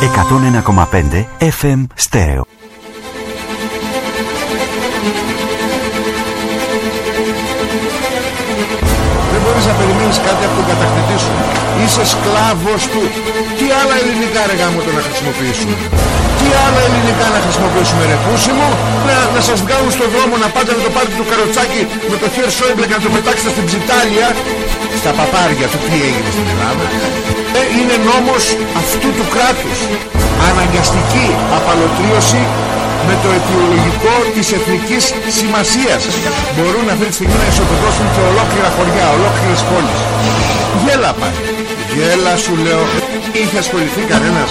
101,5 FM Stereo. Δεν μπορείς να περιμένεις κάτι από τον κατακτητή σου. Είσαι σκλάβος του. Τι άλλα ελληνικά ρε γάμο το να χρησιμοποιήσουμε. Τι άλλα ελληνικά να χρησιμοποιήσουμε ρε πούσι μου. Να, να σας βγάλουν στον δρόμο να πάτε να το πάρετε το καροτσάκι με το χέρι Σόιμπλε και να το πετάξετε στην ψιτάλια. Στα παπάρια του τι έγινε στην Ελλάδα. Ε, είναι νόμος αυτού του κράτους. Αναγκαστική απαλωτρίωση με το αιτιολογικό της εθνικής σημασίας. Μπορούν αυτή τη στιγμή να ισοπεδώσουν και ολόκληρα χωριά, ολόκληρες πόλεις. Γέλα πάλι. Γέλα σου λέω. Είχε ασχοληθεί κανένας;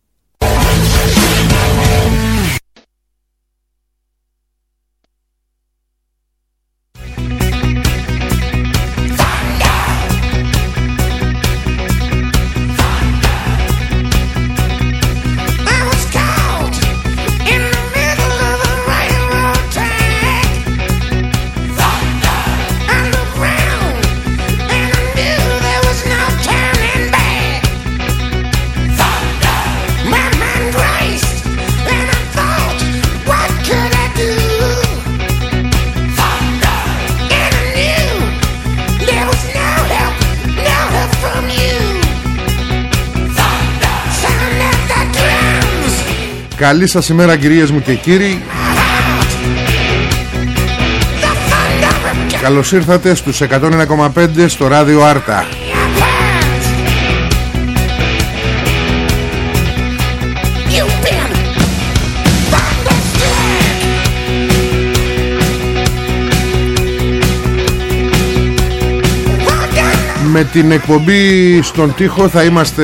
Καλή σας ημέρα κυρίες μου και κύριοι. Καλώς ήρθατε στους 101,5 στο ράδιο Άρτα. You've been thunderstruck. Well done. Με την εκπομπή στον τοίχο θα είμαστε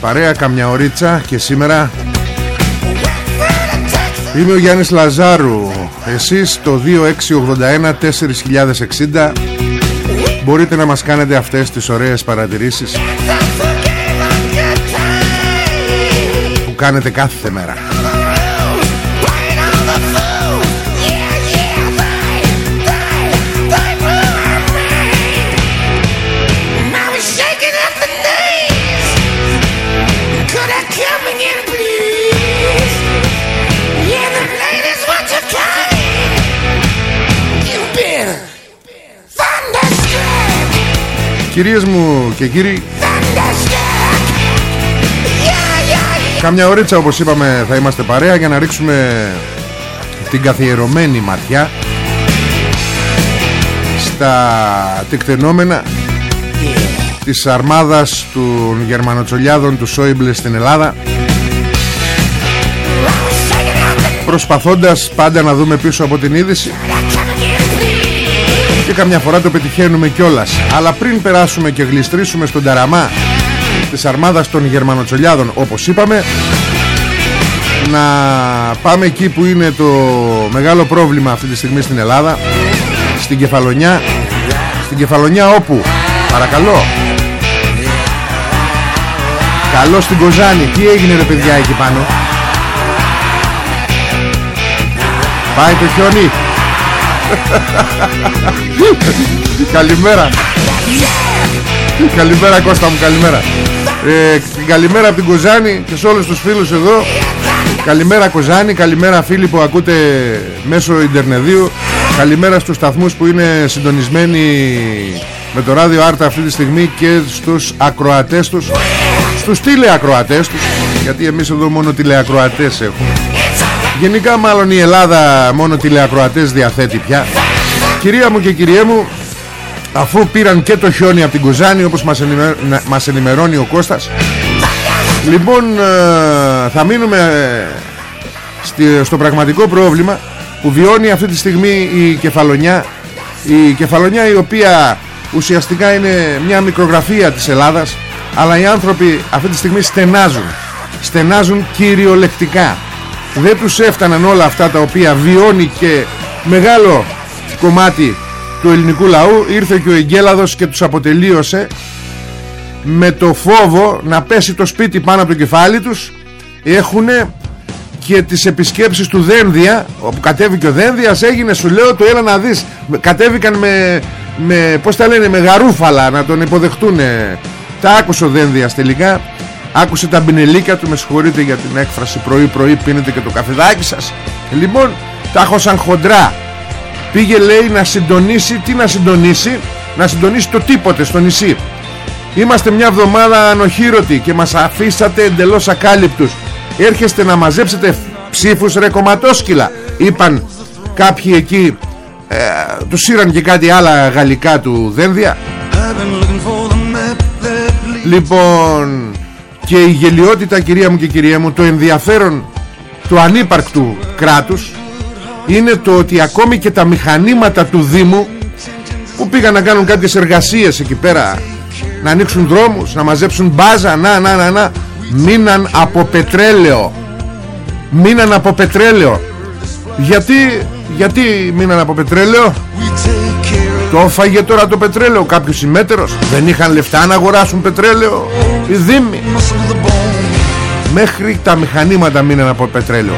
παρέα καμιά ωρίτσα και σήμερα Είμαι ο Γιάννης Λαζάρου. Εσείς το 2681 4060 Μπορείτε να μας κάνετε αυτές τις ωραίες παρατηρήσεις Που κάνετε κάθε μέρα Κυρίες μου και κύριοι Thunderstruck! Yeah, yeah, yeah! Καμιά ωρίτσα όπως είπαμε θα είμαστε παρέα Για να ρίξουμε την καθιερωμένη ματιά Στα τεκτενόμενα Της αρμάδας των Γερμανοτσολιάδων του Σόιμπλε στην Ελλάδα Προσπαθώντας πάντα να δούμε πίσω από την είδηση Και καμιά φορά το πετυχαίνουμε κιόλας. Αλλά πριν περάσουμε και γλιστρήσουμε στον ταραμά Της αρμάδας των Γερμανοτσολιάδων Όπως είπαμε Να πάμε εκεί που είναι το μεγάλο πρόβλημα αυτή τη στιγμή στην Ελλάδα Στην Κεφαλονιά Στην Κεφαλονιά όπου Παρακαλώ Καλό στην Κοζάνη. Τι έγινε ρε παιδιά εκεί πάνω; Πάει το χιόνι Καλημέρα. Καλημέρα Κώστα μου καλημέρα. Ε, Καλημέρα από την Κοζάνη Και σε όλους τους φίλους εδώ. Καλημέρα Κοζάνη Καλημέρα φίλοι που ακούτε Μέσω Ιντερνεδίου. Καλημέρα στους σταθμούς που είναι συντονισμένοι Με το ράδιο Άρτα αυτή τη στιγμή Και στους ακροατές τους. Στους τηλεακροατές τους Γιατί εμείς εδώ μόνο τηλεακροατές έχουμε Γενικά μάλλον η Ελλάδα μόνο τηλεακροατές διαθέτει πια. Κυρία μου και κυριέ μου Αφού πήραν και το χιόνι από την Κουζάνη Όπως μας, ενημερ... να- μας ενημερώνει ο Κώστας Λοιπόν ε, θα μείνουμε ε, στη- στο πραγματικό πρόβλημα που βιώνει αυτή τη στιγμή η κεφαλονιά. Η κεφαλονιά η οποία ουσιαστικά είναι μια μικρογραφία της Ελλάδας αλλά οι άνθρωποι αυτή τη στιγμή στενάζουν. Στενάζουν κυριολεκτικά δεν τους έφταναν όλα αυτά τα οποία βιώνει και μεγάλο κομμάτι του ελληνικού λαού. Ήρθε και ο Εγκέλαδος και τους αποτελείωσε με το φόβο να πέσει το σπίτι πάνω από το κεφάλι τους. Έχουν και τις επισκέψεις του Δένδια όπου κατέβηκε ο Δένδιας έγινε σου λέω το έλα να δεις. Κατέβηκαν με, με πως τα λένε με γαρούφαλα να τον υποδεχτούν τα άκουσε ο Δένδιας τελικά άκουσε τα μπινελίκια του με συγχωρείτε για την έκφραση πρωί πρωί πίνετε και το καφεδάκι σας λοιπόν τα έχω σαν χοντρά πήγε λέει να συντονίσει τι να συντονίσει; Να συντονίσει το τίποτε στο νησί Είμαστε μια εβδομάδα ανοχήρωτοι και μας αφήσατε εντελώς ακάλυπτους. Έρχεστε να μαζέψετε ψήφους ρε κομματόσκυλα. Είπαν κάποιοι εκεί, ε, τους σύραν και κάτι άλλα γαλλικά του Δένδια. Λοιπόν, και η γελιότητα κυρία μου και κυρία μου, το ενδιαφέρον του ανύπαρκτου κράτους είναι το ότι ακόμη και τα μηχανήματα του Δήμου που πήγαν να κάνουν κάποιες εργασίες εκεί πέρα να ανοίξουν δρόμους, να μαζέψουν μπάζα, να, να, να, να, μείναν από πετρέλαιο. Μείναν από πετρέλαιο. Γιατί, γιατί μείναν από πετρέλαιο; Το φάγε τώρα το πετρέλαιο κάποιος συμμέτερος. Δεν είχαν λεφτά να αγοράσουν πετρέλαιο οι δήμοι. Μέχρι τα μηχανήματα μείναν από πετρέλαιο.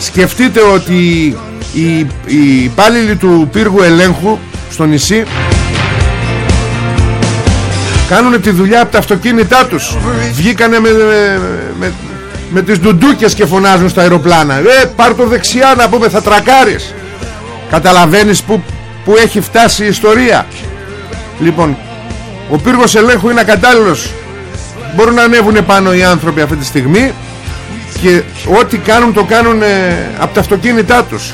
Σκεφτείτε ότι οι, οι υπάλληλοι του πύργου ελέγχου στο νησί Κάνουν τη δουλειά από τα αυτοκίνητά τους Βγήκανε με, με, με, τις ντουντούκες και φωνάζουν στα αεροπλάνα Ε πάρ το δεξιά να πούμε θα τρακάρεις Καταλαβαίνεις που, που έχει φτάσει η ιστορία. Λοιπόν Ο πύργος ελέγχου είναι ακατάλληλος. Μπορούν να ανέβουν πάνω οι άνθρωποι αυτή τη στιγμή Και ό,τι κάνουν το κάνουν ε, από τα αυτοκίνητά τους.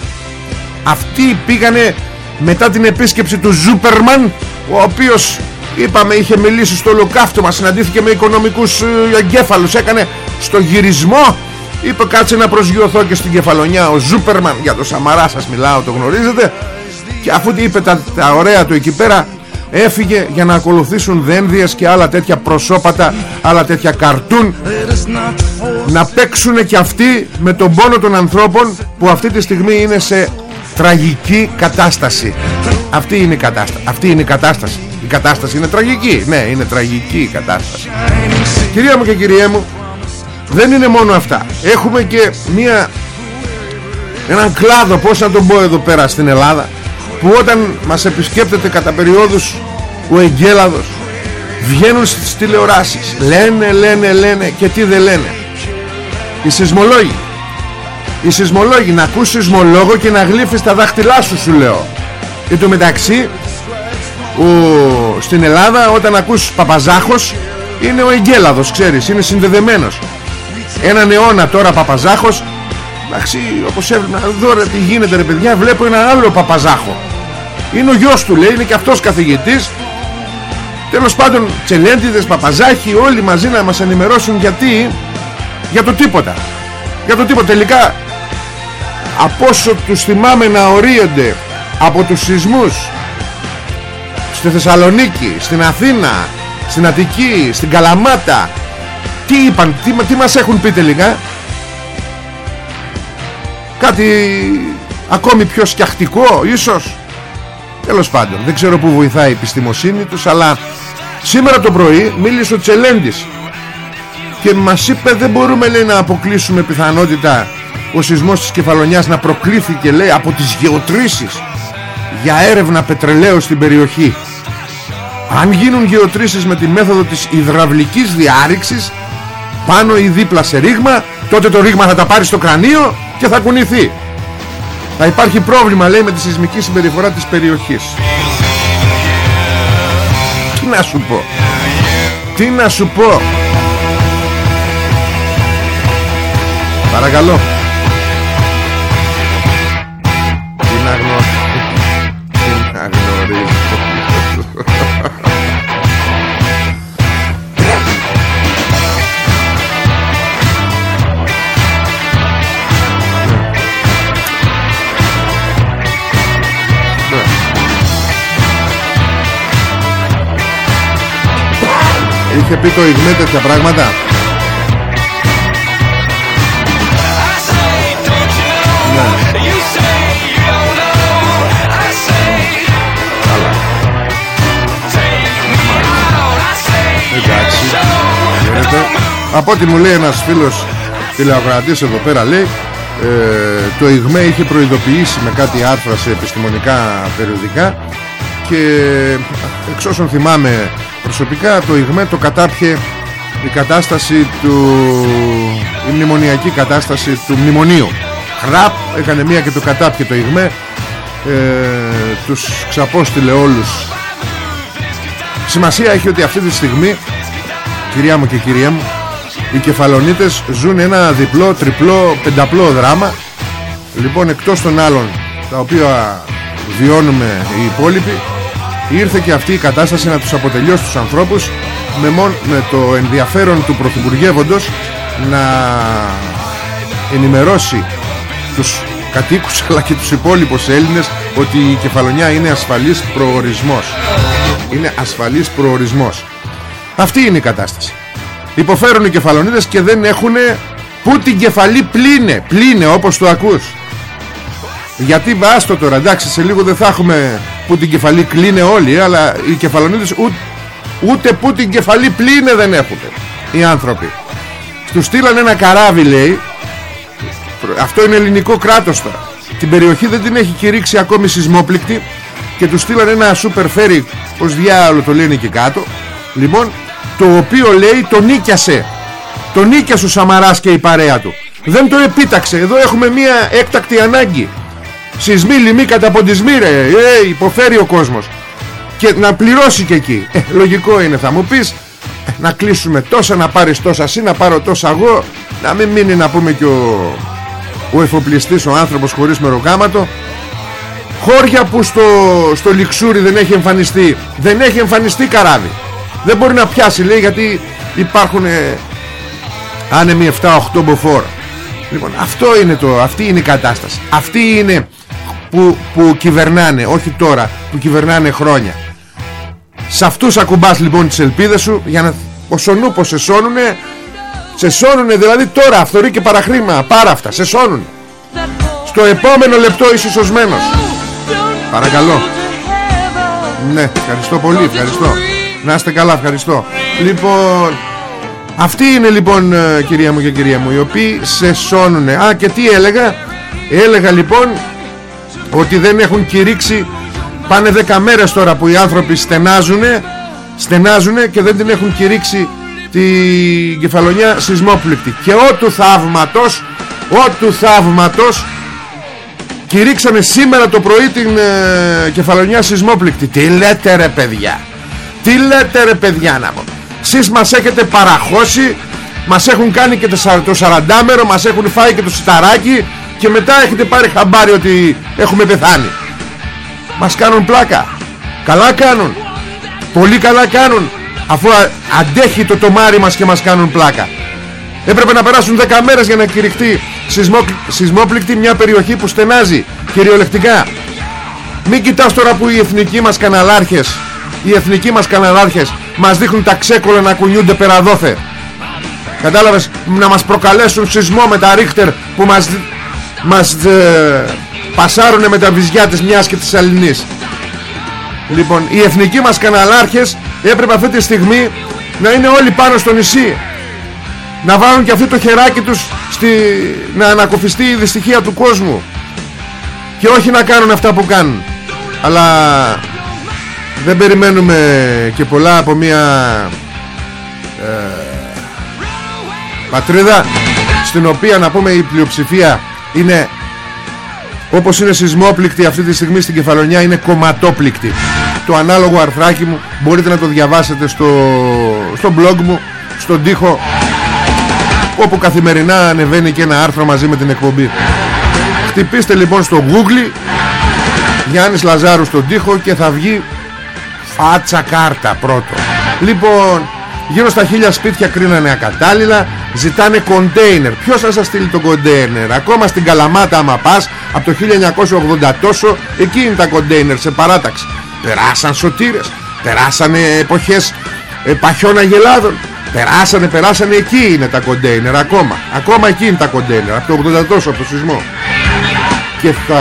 Αυτοί πήγανε μετά την επίσκεψη του Ζούπερμαν Ο οποίος Είπαμε είχε μιλήσει στο ολοκαύτωμα Συναντήθηκε με οικονομικούς ε, εγκέφαλους Έκανε στο γυρισμό. Είπε κάτσε να προσγειωθώ και στην κεφαλονιά Ο Ζούπερμαν για το Σαμαρά σας μιλάω Το γνωρίζετε Και αφού είπε τα, τα ωραία του εκεί πέρα Έφυγε για να ακολουθήσουν δένδιες Και άλλα τέτοια προσώπατα Άλλα τέτοια καρτούν Να παίξουν και αυτοί Με τον πόνο των ανθρώπων Που αυτή τη στιγμή είναι σε τραγική κατάσταση. Αυτή είναι η κατάσταση Αυτή είναι η κατάσταση. Η κατάσταση είναι τραγική. Ναι είναι τραγική η κατάσταση. Κυρία μου και κυρία μου Δεν είναι μόνο αυτά. Έχουμε και μία Έναν κλάδο Πώς να τον πω εδώ πέρα στην Ελλάδα Που όταν μας επισκέπτεται κατά περιόδους Ο Εγκέλαδος Βγαίνουν στις τηλεοράσεις Λένε λένε λένε Και τι δεν λένε. Οι σεισμολόγοι. Οι σεισμολόγοι Να ακούς σεισμολόγο και να γλύφεις τα δάχτυλά σου σου λέω. Εν τω μεταξύ ο, στην Ελλάδα όταν ακούς Παπαζάχος είναι ο Εγκέλαδος ξέρεις είναι συνδεδεμένος. Έναν αιώνα τώρα Παπαζάχος εντάξει όπως έβλεπα εδώ ρε τι γίνεται ρε παιδιά βλέπω ένα άλλο Παπαζάχο είναι ο γιος του λέει είναι και αυτός καθηγητής. Τέλος πάντων τσελέντιδες Παπαζάχοι όλοι μαζί να μας ενημερώσουν γιατί για το τίποτα. Για το τίποτα. Τελικά από όσο τους θυμάμαι να ορίονται από τους σεισμούς στη Θεσσαλονίκη, στην Αθήνα, στην Αττική, στην Καλαμάτα τι είπαν, τι, τι μας έχουν πει τελικά; Κάτι ακόμη πιο σκιαχτικό ίσως; Τέλος πάντων δεν ξέρω που βοηθάει η επιστημοσύνη τους αλλά σήμερα το πρωί μίλησε ο Τσελέντης και μας είπε δεν μπορούμε λέει να αποκλείσουμε πιθανότητα ο σεισμός της Κεφαλονιάς να προκλήθηκε λέει από τις γεωτρήσεις για έρευνα πετρελαίου στην περιοχή. Αν γίνουν γεωτρήσεις με τη μέθοδο της υδραυλικής διάρρηξης πάνω ή δίπλα σε ρήγμα τότε το ρήγμα θα τα πάρει στο κρανίο και θα κουνηθεί θα υπάρχει πρόβλημα λέει με τη σεισμική συμπεριφορά της περιοχής. Τι να σου πω. Τι να σου πω. Παρακαλώ είχε πει το ΙΓΜΕ τέτοια πράγματα; Ναι. Εντάξει Χαίρετε. Από ό,τι μου λέει ένας φίλος τηλεοκρατής εδώ πέρα λέει ε, το ΙΓΜΕ είχε προειδοποιήσει με κάτι άρθρα σε επιστημονικά περιοδικά και εξ όσων θυμάμαι προσωπικά το ΙΓΜΕ το κατάπιε η κατάσταση του η μνημονιακή κατάσταση του μνημονίου. Χραπ έκανε μία και το κατάπιε το ΙΓΜΕ ε, τους ξαπόστειλε όλους. Σημασία έχει ότι αυτή τη στιγμή κυρία μου και κυρία μου οι κεφαλονίτες ζουν ένα διπλό, τριπλό, πενταπλό δράμα. Λοιπόν εκτός των άλλων τα οποία βιώνουμε οι υπόλοιποι ήρθε και αυτή η κατάσταση να τους αποτελειώσει τους ανθρώπους με, μον, με το ενδιαφέρον του Πρωθυπουργεύοντος να ενημερώσει τους κατοίκους αλλά και τους υπόλοιπους Έλληνες ότι η κεφαλονιά είναι ασφαλής προορισμός. Είναι ασφαλής προορισμός. Αυτή είναι η κατάσταση. Υποφέρουν οι κεφαλονίδες και δεν έχουν που την κεφαλή πλήνε πλήνε όπως το ακούς. Γιατί άστο τώρα εντάξει σε λίγο δεν θα έχουμε που την κεφαλή κλείνε όλοι αλλά οι κεφαλονίδες ούτε, ούτε που την κεφαλή πλήνε δεν έχουν οι άνθρωποι. Τους στείλαν ένα καράβι λέει. Αυτό είναι ελληνικό κράτος τώρα. Την περιοχή δεν την έχει κηρύξει ακόμη σεισμόπληκτη και τους στείλαν ένα σούπερ φέρι πως διάλογο το λένε εκεί κάτω. Λοιπόν το οποίο λέει το νίκιασε. Το νίκιασε ο Σαμαράς και η παρέα του. Δεν το επίταξε. Εδώ έχουμε μια έκτακτη ανάγκη σεισμοί, λοιμοί, καταποντισμοί ρε. Ε, υποφέρει ο κόσμος. Και να πληρώσει και εκεί. Ε, λογικό είναι θα μου πεις. Ε, να κλείσουμε τόσα να πάρεις τόσα εσύ να πάρω τόσα εγώ να μην μείνει να πούμε και ο, ο εφοπλιστής ο άνθρωπος χωρίς μεροκάματο. Χώρια που στο, στο Λιξούρι δεν έχει εμφανιστεί. Δεν έχει εμφανιστεί καράβι. Δεν μπορεί να πιάσει λέει γιατί υπάρχουν ε, άνεμοι 7-8 μποφόρ. Λοιπόν αυτό είναι το αυτή είναι η κατάσταση. Αυτή είναι που, που κυβερνάνε όχι τώρα που κυβερνάνε χρόνια. Σε αυτούς ακουμπάς λοιπόν τις ελπίδες σου για να όσο νούπο σε σώνουνε σε σώνουνε δηλαδή τώρα αυθορεί και παραχρήμα πάρα αυτά σε σώνουνε. Στο επόμενο λεπτό είσαι σωσμένος. Παρακαλώ. Ναι ευχαριστώ πολύ ευχαριστώ. Να είστε καλά ευχαριστώ. Λοιπόν Αυτοί είναι λοιπόν ε, κυρία μου και κυρία μου Οι οποίοι σε σώνουνε. Α και τι έλεγα; Έλεγα λοιπόν Ότι δεν έχουν κηρύξει Πάνε δέκα μέρες τώρα που οι άνθρωποι στενάζουνε Στενάζουνε και δεν την έχουν κηρύξει Την κεφαλονιά σεισμόπληκτη. Και ό του θαύματος Ό του θαύματος Κηρύξανε σήμερα το πρωί την ε, κεφαλονιά σεισμόπληκτη. Τι λέτε ρε παιδιά; Τι λέτε ρε παιδιά να πω. Σεις μας έχετε παραχώσει Μας έχουν κάνει και το 40 μέρο Μας έχουν φάει και το σιταράκι Και μετά έχετε πάρει χαμπάρι ότι Έχουμε πεθάνει. Μας κάνουν πλάκα. Καλά κάνουν. Πολύ καλά κάνουν. Αφού αντέχει το τομάρι μας και μας κάνουν πλάκα. Έπρεπε να περάσουν 10 μέρες για να κηρυχτεί σεισμόπληκτη μια περιοχή που στενάζει κυριολεκτικά. Μην κοιτάς τώρα που οι εθνικοί μας καναλάρχες οι εθνικοί μας καναλάρχες μας δείχνουν τα ξέκολα να κουνιούνται πέρα δόθε κατάλαβες να μας προκαλέσουν σεισμό με τα ρίχτερ που μας, μας ε, πασάρουνε με τα βυζιά της μιας και της αλληνής. Λοιπόν οι εθνικοί μας καναλάρχες έπρεπε αυτή τη στιγμή να είναι όλοι πάνω στο νησί. Να βάλουν και αυτό το χεράκι τους στη, να ανακοφιστεί η δυστυχία του κόσμου. Και όχι να κάνουν αυτά που κάνουν. Αλλά δεν περιμένουμε και πολλά από μια ε, πατρίδα στην οποία να πούμε η πλειοψηφία είναι όπως είναι σεισμόπληκτη αυτή τη στιγμή στην Κεφαλονιά είναι κομματόπληκτη. Το ανάλογο αρθράκι μου μπορείτε να το διαβάσετε στο, στο blog μου στον τοίχο όπου καθημερινά ανεβαίνει και ένα άρθρο μαζί με την εκπομπή. Χτυπήστε λοιπόν στο google Γιάννης Λαζάρου στον τοίχο και θα βγει Φάτσα κάρτα πρώτο. Λοιπόν Γύρω στα χίλια σπίτια κρίνανε ακατάλληλα Ζητάνε κοντέινερ. Ποιος θα σας στείλει το κοντέινερ; Ακόμα στην Καλαμάτα άμα πας Από το 1980 τόσο Εκεί είναι τα κοντέινερ σε παράταξη. Περάσαν σωτήρες Περάσανε εποχές ε, παχιών αγελάδων. Περάσανε περάσανε εκεί είναι τα κοντέινερ ακόμα. Ακόμα εκεί είναι τα κοντέινερ από το 80 τόσο από το σεισμό. Και θα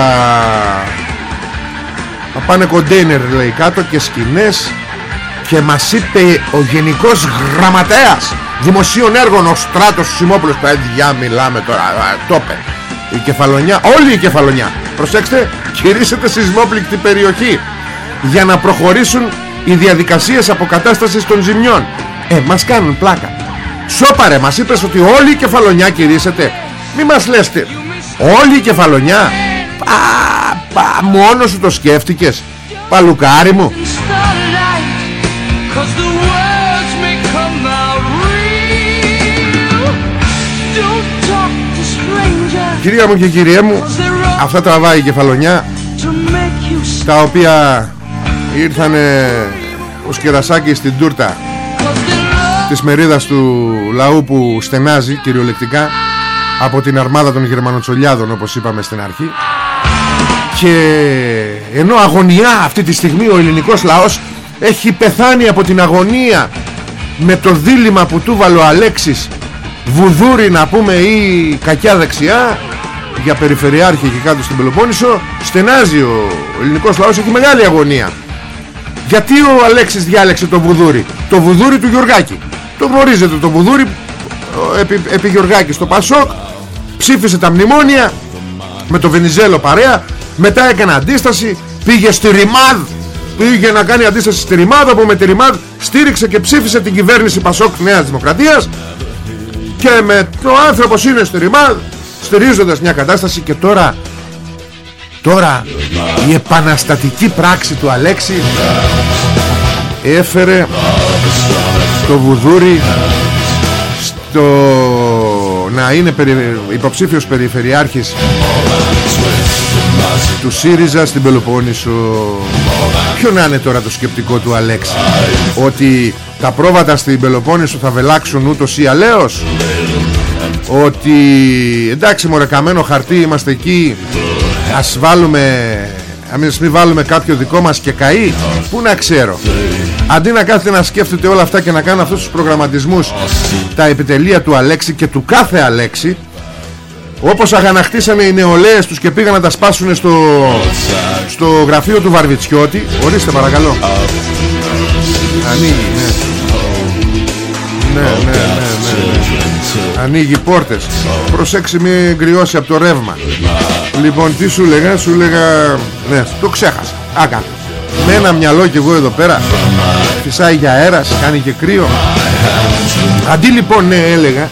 θα πάνε κοντέινερ λέει κάτω και σκηνές. Και μας είπε ο γενικός γραμματέας δημοσίων έργων ο Στράτος Σιμόπουλος παιδιά μιλάμε τώρα α, το είπε. Η κεφαλονιά όλη η κεφαλονιά. Προσέξτε κηρύσσεται σεισμόπληκτη περιοχή για να προχωρήσουν οι διαδικασίες αποκατάστασης των ζημιών. Ε μας κάνουν πλάκα. Σώπαρε μας είπες ότι όλη η κεφαλονιά κηρύσσεται μη μας λες τι. Όλη η κεφαλονιά. Πα, πα, μόνος σου το σκέφτηκες. Παλουκάρι μου Κυρία μου και κυριέ μου Αυτά τραβάει η κεφαλονιά To make you Τα οποία ήρθανε ως κερασάκι στην τούρτα Cause the love της μερίδας του λαού που στενάζει κυριολεκτικά από την αρμάδα των Γερμανοτσολιάδων όπως είπαμε στην αρχή. Και ενώ αγωνιά αυτή τη στιγμή ο ελληνικός λαός έχει πεθάνει από την αγωνία με το δίλημα που του βάλε ο Αλέξης Βουδούρη να πούμε ή κακιά δεξιά για περιφερειάρχη και κάτω στην Πελοπόννησο στενάζει ο ελληνικός λαός έχει μεγάλη αγωνία. Γιατί ο Αλέξης διάλεξε το βουδούρι; Το βουδούρι του Γιωργάκη. Το γνωρίζετε το βουδούρι ο, επί, επί Γιωργάκης στο Πασόκ Ψήφισε τα μνημόνια Με το Βενιζέλο παρέα Μετά έκανε αντίσταση Πήγε στη Ρημάδ Πήγε να κάνει αντίσταση στη Ρημάδ Όπου με τη Ρημάδ στήριξε και ψήφισε την κυβέρνηση Πασόκ Νέας Δημοκρατίας. Και με το άνθρωπος είναι στη Ρημάδ Στηρίζοντας μια κατάσταση Και τώρα Τώρα η επαναστατική πράξη του Αλέξη έφερε το βουδούρι στο να είναι περι... υποψήφιος περιφερειάρχης του ΣΥΡΙΖΑ στην Πελοπόννησο. Ποιο να είναι τώρα το σκεπτικό του Αλέξη Ότι τα πρόβατα στην Πελοπόννησο θα βελάξουν ούτως ή αλέως Ότι εντάξει μωρέ καμένο χαρτί είμαστε εκεί Ας βάλουμε Ας μην βάλουμε κάποιο δικό μας και καεί Πού να ξέρω Αντί να κάθεται να σκέφτεται όλα αυτά και να κάνει αυτούς τους προγραμματισμούς Τα επιτελεία του Αλέξη και του κάθε Αλέξη όπως αγανακτήσανε οι νεολαίες τους και πήγαν να τα σπάσουν στο, στο γραφείο του Βαρβιτσιώτη Ορίστε παρακαλώ Ανοίγει ναι. Ναι, ναι, ναι, ναι, ναι. Ανοίγει πόρτες. Προσέξει μην κρυώσει από το ρεύμα. Λοιπόν τι σου λέγα Σου λέγα Ναι το ξέχασα. Άκανε Με ένα μυαλό και εγώ εδώ πέρα. Φυσάει για αέρας Κάνει και κρύο. Αντί λοιπόν ναι έλεγα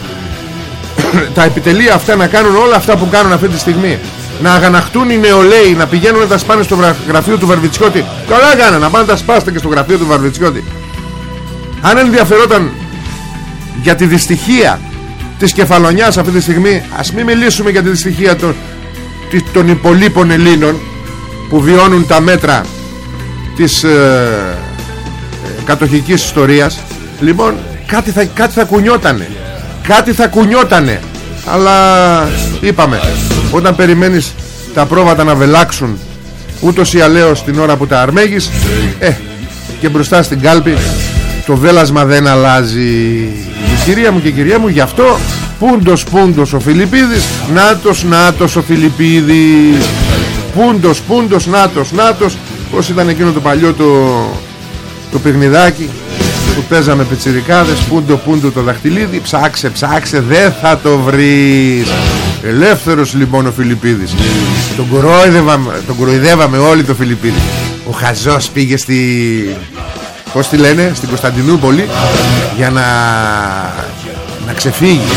τα επιτελεία αυτά να κάνουν όλα αυτά που κάνουν αυτή τη στιγμή. Να αγαναχτούν οι νεολαίοι να πηγαίνουν να τα σπάνε στο γραφείο του Βαρβιτσιώτη. Καλά κάνε να πάνε να τα σπάστε και στο γραφείο του Βαρβιτσιώτη. Αν ενδιαφερόταν για τη δυστυχία της κεφαλονιάς αυτή τη στιγμή. Ας μην μιλήσουμε για τη δυστυχία των, των υπολείπων Ελλήνων που βιώνουν τα μέτρα της ε, ε, κατοχικής ιστορίας. Λοιπόν κάτι θα, κάτι θα κουνιότανε. Κάτι θα κουνιότανε. Αλλά είπαμε όταν περιμένεις τα πρόβατα να βελάξουν ούτως ή αλέως την ώρα που τα αρμέγεις ε, και μπροστά στην κάλπη το βέλασμα δεν αλλάζει. Κυρία μου και κυρία μου γι' αυτό πούντος πούντος ο Φιλιππίδης νάτος νάτος ο Φιλιππίδης. Πούντος πούντος νάτος νάτος. Πως ήταν εκείνο το παλιό το, το παιχνιδάκι που παίζαμε πιτσιρικάδες πούντο πούντο το δαχτυλίδι. Ψάξε ψάξε δεν θα το βρεις. Ελεύθερος λοιπόν ο Φιλιππίδης. Τον, κοροϊδεύαμε, τον κοροϊδεύαμε όλοι το Φιλιππίδη. Ο Χαζός πήγε στη πως τη λένε στην Κωνσταντινούπολη για να να ξεφύγει.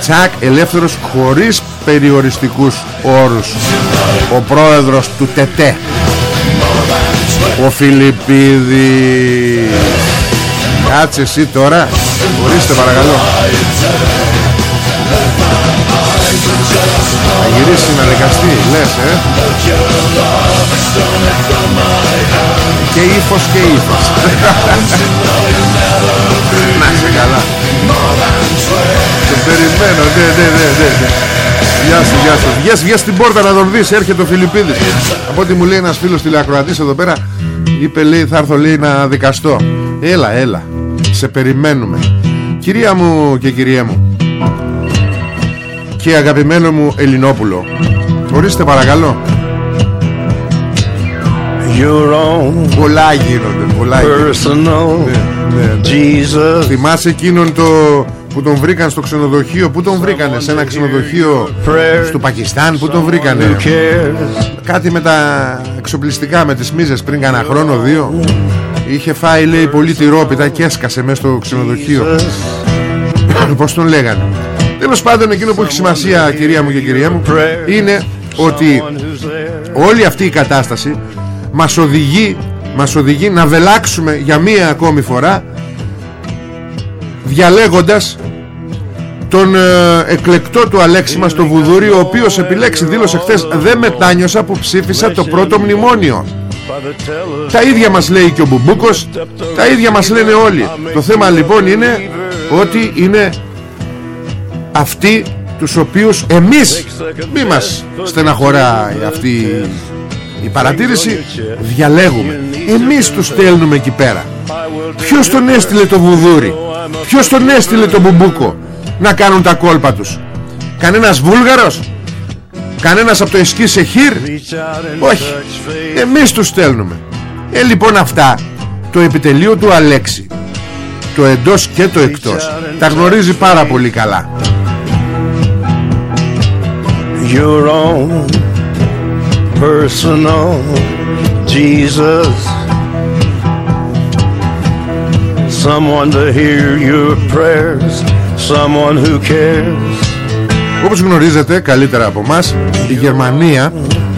Τσακ ελεύθερος χωρίς περιοριστικούς όρους. Ο πρόεδρος του ΤΕΤΕ. Ο Φιλιππίδης. Κάτσε εσύ τώρα. Ορίστε παρακαλώ. Θα γυρίσει να δικαστεί. Λες ε Και ύφος και ύφος Να είσαι καλά Το περιμένω ναι ναι ναι ναι, ναι. Γεια σου, γεια σου. Βγες, βγες στην πόρτα να τον δεις, έρχεται ο Φιλιππίδης. Από ό,τι μου λέει ένας φίλος τηλεακροατής εδώ πέρα, είπε λέει θα έρθω λέει να δικαστώ. Έλα, έλα. Σε περιμένουμε Κυρία μου και κυρία μου Και αγαπημένο μου Ελληνόπουλο Ορίστε παρακαλώ Your own Πολλά γίνονται Πολλά γίνονται personal Ναι, ναι. Jesus. Θυμάσαι εκείνον το που τον βρήκαν στο ξενοδοχείο; Πού τον βρήκανε σε ένα ξενοδοχείο; Στο Πακιστάν Πού τον βρήκανε; Who cares? Κάτι με τα εξοπλιστικά Με τις μίζες πριν κάνα χρόνο δύο Είχε φάει λέει πολύ τυρόπιτα Και έσκασε μέσα στο ξενοδοχείο Πώς τον λέγανε; Τέλος πάντων εκείνο που έχει σημασία Κυρία μου και κυρία μου Είναι ότι Someone who's there. όλη αυτή η κατάσταση μας οδηγεί, μας οδηγεί να βελάξουμε για μία ακόμη φορά διαλέγοντας τον ε, εκλεκτό του Αλέξη μας το Βουδούρι ο οποίος επιλέξει δήλωσε χθες δεν μετάνιωσα που ψήφισα το πρώτο μνημόνιο By the teller. τα ίδια μας λέει και ο Μπουμπούκος τα ίδια μας λένε όλοι το θέμα λοιπόν είναι ότι είναι αυτοί τους οποίους εμείς μη μας στεναχωράει αυτή η- η παρατήρηση διαλέγουμε. Εμείς τους στέλνουμε εκεί πέρα. Ποιος τον έστειλε το βουδούρι; Ποιος τον έστειλε το μπουμπούκο; Να κάνουν τα κόλπα τους. Κανένας βούλγαρος; Κανένας από το Εσκή Σεχίρ; Reach out and όχι. Touch faith. εμείς τους στέλνουμε. Ε λοιπόν αυτά. Το επιτελείο του Αλέξη. Το εντός και το εκτός. Τα γνωρίζει πάρα πολύ καλά. Your own personal Jesus. Someone to hear your prayers. Someone who cares. όπως γνωρίζετε καλύτερα από μας η Γερμανία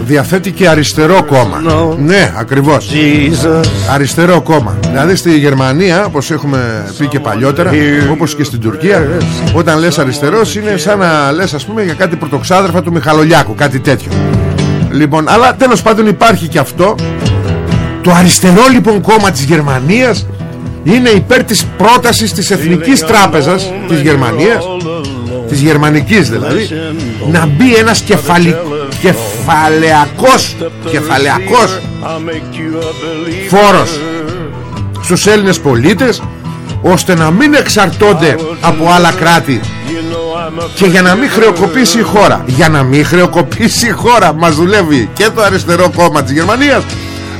διαθέτει και αριστερό κόμμα ναι ακριβώς Jesus. αριστερό κόμμα δηλαδή στη Γερμανία όπως έχουμε πει και παλιότερα όπως και στην Τουρκία όταν λες αριστερός είναι σαν να λες ας πούμε για κάτι πρωτοξάδερφα του Μιχαλολιάκου κάτι τέτοιο λοιπόν αλλά τέλος πάντων υπάρχει και αυτό το αριστερό λοιπόν κόμμα της Γερμανίας είναι υπέρ της πρότασης της Εθνικής Τράπεζας της Γερμανίας της Γερμανικής δηλαδή να μπει ένας κεφαλι... κεφαλαιακός κεφαλαιακός I'll make you a believer. φόρος στους Έλληνες πολίτες ώστε να μην εξαρτώνται από άλλα κράτη You know I'm a και για να μην χρεοκοπήσει η χώρα για να μην χρεοκοπήσει η χώρα μας δουλεύει και το αριστερό κόμμα της Γερμανίας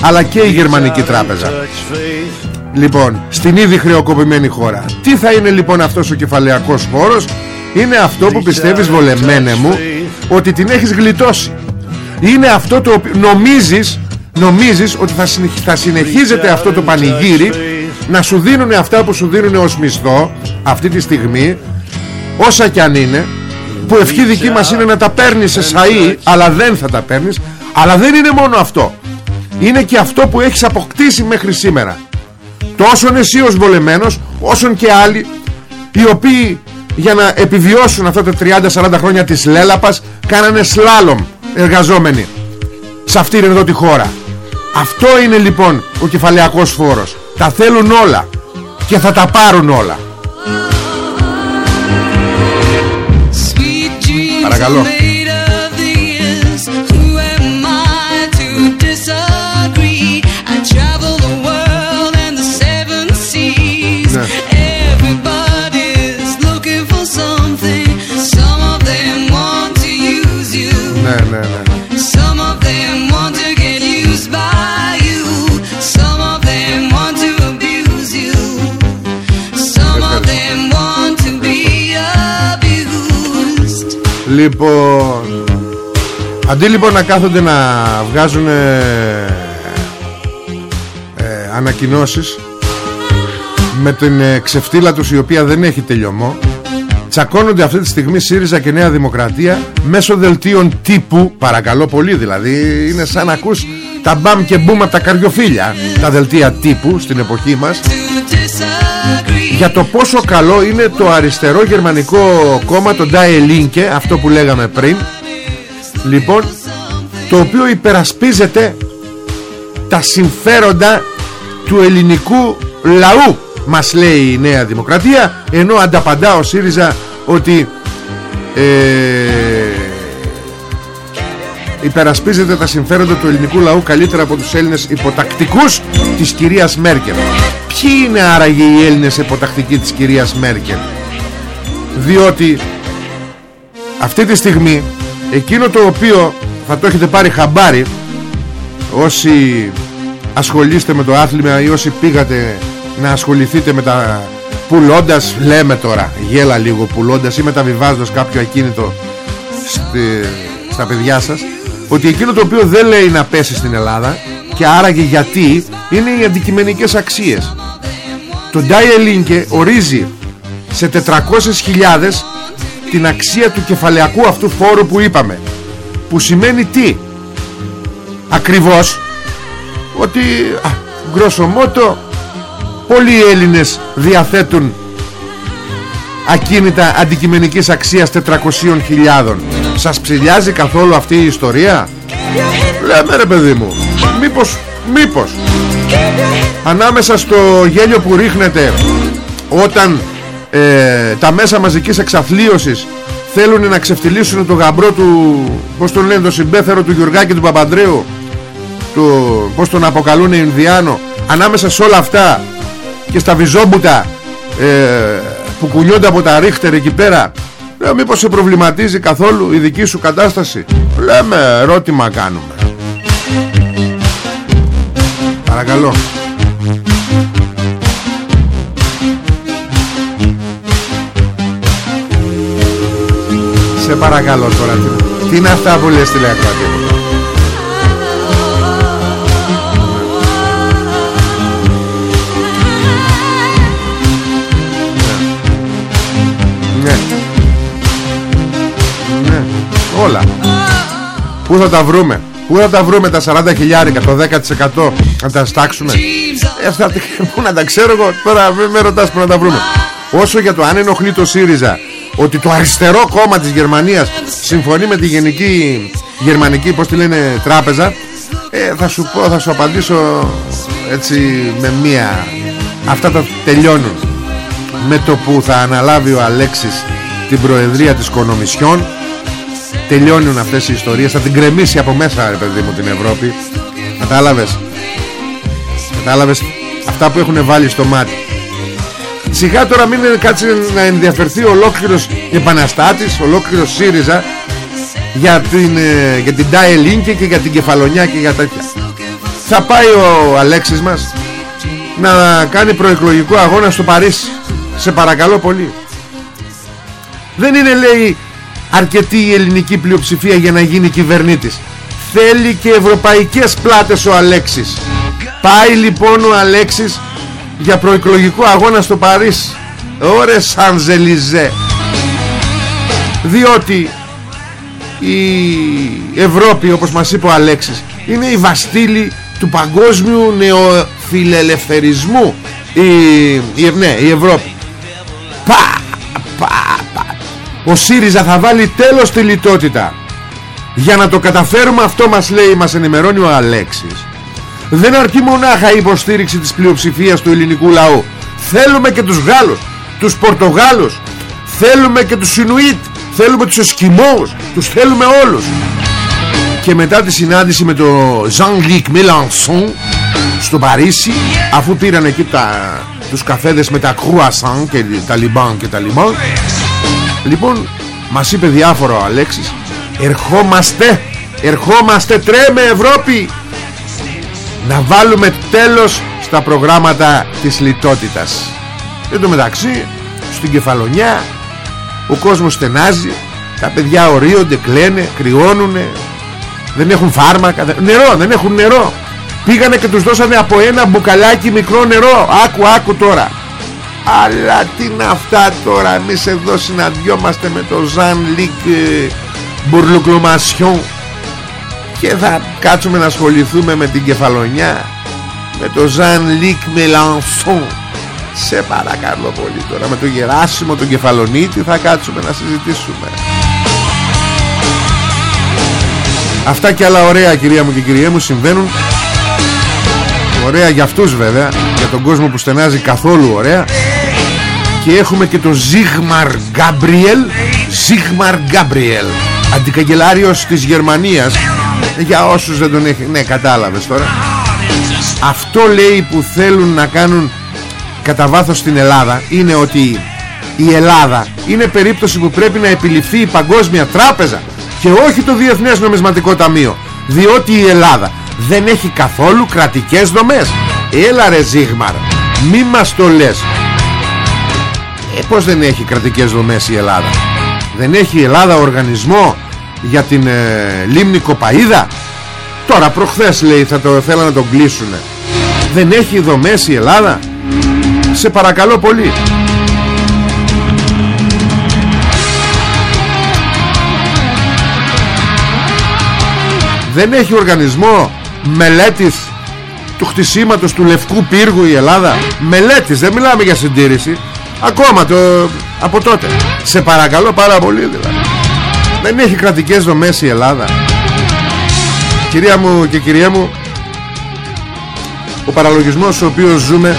αλλά και η Γερμανική Τράπεζα touch faith. λοιπόν στην ήδη χρεοκοπημένη χώρα τι θα είναι λοιπόν αυτός ο κεφαλαιακός φόρος είναι αυτό που πιστεύεις βολεμένε μου ότι την έχεις γλιτώσει είναι αυτό το οποίο νομίζεις νομίζεις ότι θα, συνεχ- θα συνεχίζεται αυτό το πανηγύρι να σου δίνουν αυτά που σου δίνουν ως μισθό αυτή τη στιγμή όσα κι αν είναι που ευχή δική μας είναι να τα παίρνεις σε σαΐ αλλά δεν θα τα παίρνεις. Αλλά δεν είναι μόνο αυτό. Είναι και αυτό που έχεις αποκτήσει μέχρι σήμερα. Τόσο εσύ ως βολεμένος όσον και άλλοι οι οποίοι για να επιβιώσουν αυτά τα 30-40 χρόνια της Λέλαπας κάνανε σλάλομ εργαζόμενοι σε αυτήν εδώ τη χώρα. Αυτό είναι λοιπόν ο κεφαλαιακός φόρος. Τα θέλουν όλα και θα τα πάρουν όλα Παρακαλώ. Παρακαλώ. Λοιπόν Αντί λοιπόν να κάθονται να βγάζουν ε, ε, ανακοινώσεις με την ε, ξεφτύλα τους η οποία δεν έχει τελειωμό τσακώνονται αυτή τη στιγμή ΣΥΡΙΖΑ και Νέα Δημοκρατία μέσω δελτίων τύπου παρακαλώ πολύ δηλαδή είναι σαν να ακούς τα μπαμ και μπούμ από τα καριοφίλια τα δελτία τύπου στην εποχή μας To disagree. Για το πόσο καλό είναι το αριστερό γερμανικό κόμμα το Die Linke αυτό που λέγαμε πριν. Λοιπόν το οποίο υπερασπίζεται τα συμφέροντα του ελληνικού λαού μας λέει η Νέα Δημοκρατία ενώ ανταπαντά ο ΣΥΡΙΖΑ ότι ε, υπερασπίζεται τα συμφέροντα του ελληνικού λαού καλύτερα από τους Έλληνες υποτακτικούς της κυρίας Μέρκελ Ποιοι είναι άραγε οι Έλληνες εποτακτικοί της κυρίας Μέρκελ; Διότι αυτή τη στιγμή εκείνο το οποίο θα το έχετε πάρει χαμπάρι όσοι ασχολείστε με το άθλημα ή όσοι πήγατε να ασχοληθείτε με τα πουλώντας λέμε τώρα γέλα λίγο πουλώντας ή μεταβιβάζοντας κάποιο ακίνητο στη, στα παιδιά σας ότι εκείνο το οποίο δεν λέει να πέσει στην Ελλάδα και άραγε γιατί είναι οι αντικειμενικές αξίες το Ντάιε ορίζει σε 400.000 την αξία του κεφαλαιακού αυτού φόρου που είπαμε που σημαίνει τι; Ακριβώς ότι α, γκροσομότο πολλοί Έλληνες διαθέτουν ακίνητα αντικειμενικής αξίας 400.000 σας ψηλιάζει καθόλου αυτή η ιστορία; Λέμε ρε παιδί μου μήπως, μήπως ανάμεσα στο γέλιο που ρίχνετε όταν ε, τα μέσα μαζικής εξαθλίωσης θέλουν να ξεφτυλίσουν το γαμπρό του πως τον λένε το συμπέθερο του Γιουργάκη του Παπαντρέου του, πως τον αποκαλούν Ινδιάνο ανάμεσα σε όλα αυτά και στα βυζόμπουτα ε, που κουνιόνται από τα ρίχτερ εκεί πέρα λέω μήπως σε προβληματίζει καθόλου η δική σου κατάσταση; Λέμε ερώτημα κάνουμε παρακαλώ σε παρακαλώ τώρα τι, τι είναι αυτά που λες τηλεακροατή Ναι. Ναι. Όλα. Πού θα τα βρούμε; Πού θα τα βρούμε τα 40 χιλιάρικα, το 10% να τα στάξουμε; Ε, αυτά, πού να τα ξέρω εγώ, τώρα με ρωτάς που να τα βρούμε. Όσο για το αν ενοχλεί το ΣΥΡΙΖΑ ότι το αριστερό κόμμα της Γερμανίας συμφωνεί με τη γενική γερμανική, πώς τη λένε, τράπεζα, ε, θα σου πω, θα σου απαντήσω έτσι με μία. Αυτά τα τελειώνουν με το που θα αναλάβει ο Αλέξης την προεδρία της Κονομισιόν τελειώνουν αυτές οι ιστορίες. Θα την κρεμίσει από μέσα ρε παιδί μου την Ευρώπη. Κατάλαβες; Κατάλαβες; Αυτά που έχουν βάλει στο μάτι. Σιγά τώρα μην κάτσει να ενδιαφερθεί ολόκληρος επαναστάτης ολόκληρος ΣΥΡΙΖΑ για την, ε, για την Τάε Λίνκε και για την Κεφαλονιά και για τέτοια. Θα πάει ο Αλέξης μας να κάνει προεκλογικό αγώνα στο Παρίσι. Σε παρακαλώ πολύ. Δεν είναι λέει αρκετή η ελληνική πλειοψηφία για να γίνει κυβερνήτης. Θέλει και ευρωπαϊκές πλάτες ο Αλέξης. Πάει λοιπόν ο Αλέξης για προεκλογικό αγώνα στο Παρίσι. Ωρε Σανζελιζέ. Διότι η Ευρώπη όπως μας είπε ο Αλέξης είναι η βαστήλη του παγκόσμιου νεοφιλελευθερισμού. Η, η, ναι, η Ευρώπη. Πα, πα, πα. Ο ΣΥΡΙΖΑ θα βάλει τέλος στη λιτότητα. Για να το καταφέρουμε αυτό μας λέει Μας ενημερώνει ο Αλέξης. Δεν αρκεί μονάχα η υποστήριξη της πλειοψηφίας του ελληνικού λαού. Θέλουμε και τους Γάλλους Τους Πορτογάλους. Θέλουμε και τους Ινουίτ. Θέλουμε τους Εσκιμώους Τους θέλουμε όλους. Και μετά τη συνάντηση με τον Jean-Luc Mélenchon Στο Παρίσι Αφού πήραν εκεί τα τους καφέδες με τα κρουασάν και τα λιμπάν και τα λιμπάν λοιπόν μας είπε διάφορο ο Αλέξης ερχόμαστε ερχόμαστε τρέμε Ευρώπη να βάλουμε τέλος στα προγράμματα της λιτότητας εν τω μεταξύ στην κεφαλονιά ο κόσμος στενάζει τα παιδιά ορίονται, κλαίνε, κρυώνουνε δεν έχουν φάρμακα νερό, δεν έχουν νερό. Πήγανε και τους δώσανε από ένα μπουκαλάκι μικρό νερό. Άκου άκου τώρα Αλλά τι είναι αυτά τώρα Εμείς εδώ συναντιόμαστε με το Ζαν Λίκ Μπουρλουκλουμασιόν. Και θα κάτσουμε να ασχοληθούμε με την κεφαλονιά Με το Ζαν Λίκ Μελανσόν. Σε παρακαλώ πολύ τώρα Με το Γεράσιμο τον κεφαλονίτη Θα κάτσουμε να συζητήσουμε. Αυτά και άλλα ωραία κυρία μου και κυρία μου συμβαίνουν. Ωραία για αυτούς βέβαια Για τον κόσμο που στενάζει καθόλου ωραία Και έχουμε και τον Ζίγμαρ Γκάμπριελ. Ζίγμαρ Γκάμπριελ. Αντικαγκελάριος της Γερμανίας. Για όσους δεν τον έχει Ναι κατάλαβες τώρα. Αυτό λέει που θέλουν να κάνουν κατά βάθος στην Ελλάδα είναι ότι η Ελλάδα είναι περίπτωση που πρέπει να επιληφθεί η Παγκόσμια Τράπεζα και όχι το Διεθνές Νομισματικό Ταμείο διότι η Ελλάδα δεν έχει καθόλου κρατικές δομές. Έλα ρε Ζίγμαρ μη μας το λες ε, πως δεν έχει κρατικές δομές η Ελλάδα; Δεν έχει η Ελλάδα οργανισμό για την ε, λίμνη Κοπαίδα τώρα προχθές λέει θα το θέλανε να τον κλείσουνε. Δεν έχει δομές η Ελλάδα; Σε παρακαλώ πολύ. Δεν έχει οργανισμό μελέτης του χτισήματος του Λευκού Πύργου η Ελλάδα; Μελέτης δεν μιλάμε για συντήρηση ακόμα το, από τότε. Σε παρακαλώ πάρα πολύ δηλαδή. Δεν έχει κρατικές δομές η Ελλάδα. Κυρία μου και κυρία μου ο παραλογισμός ο οποίος ζούμε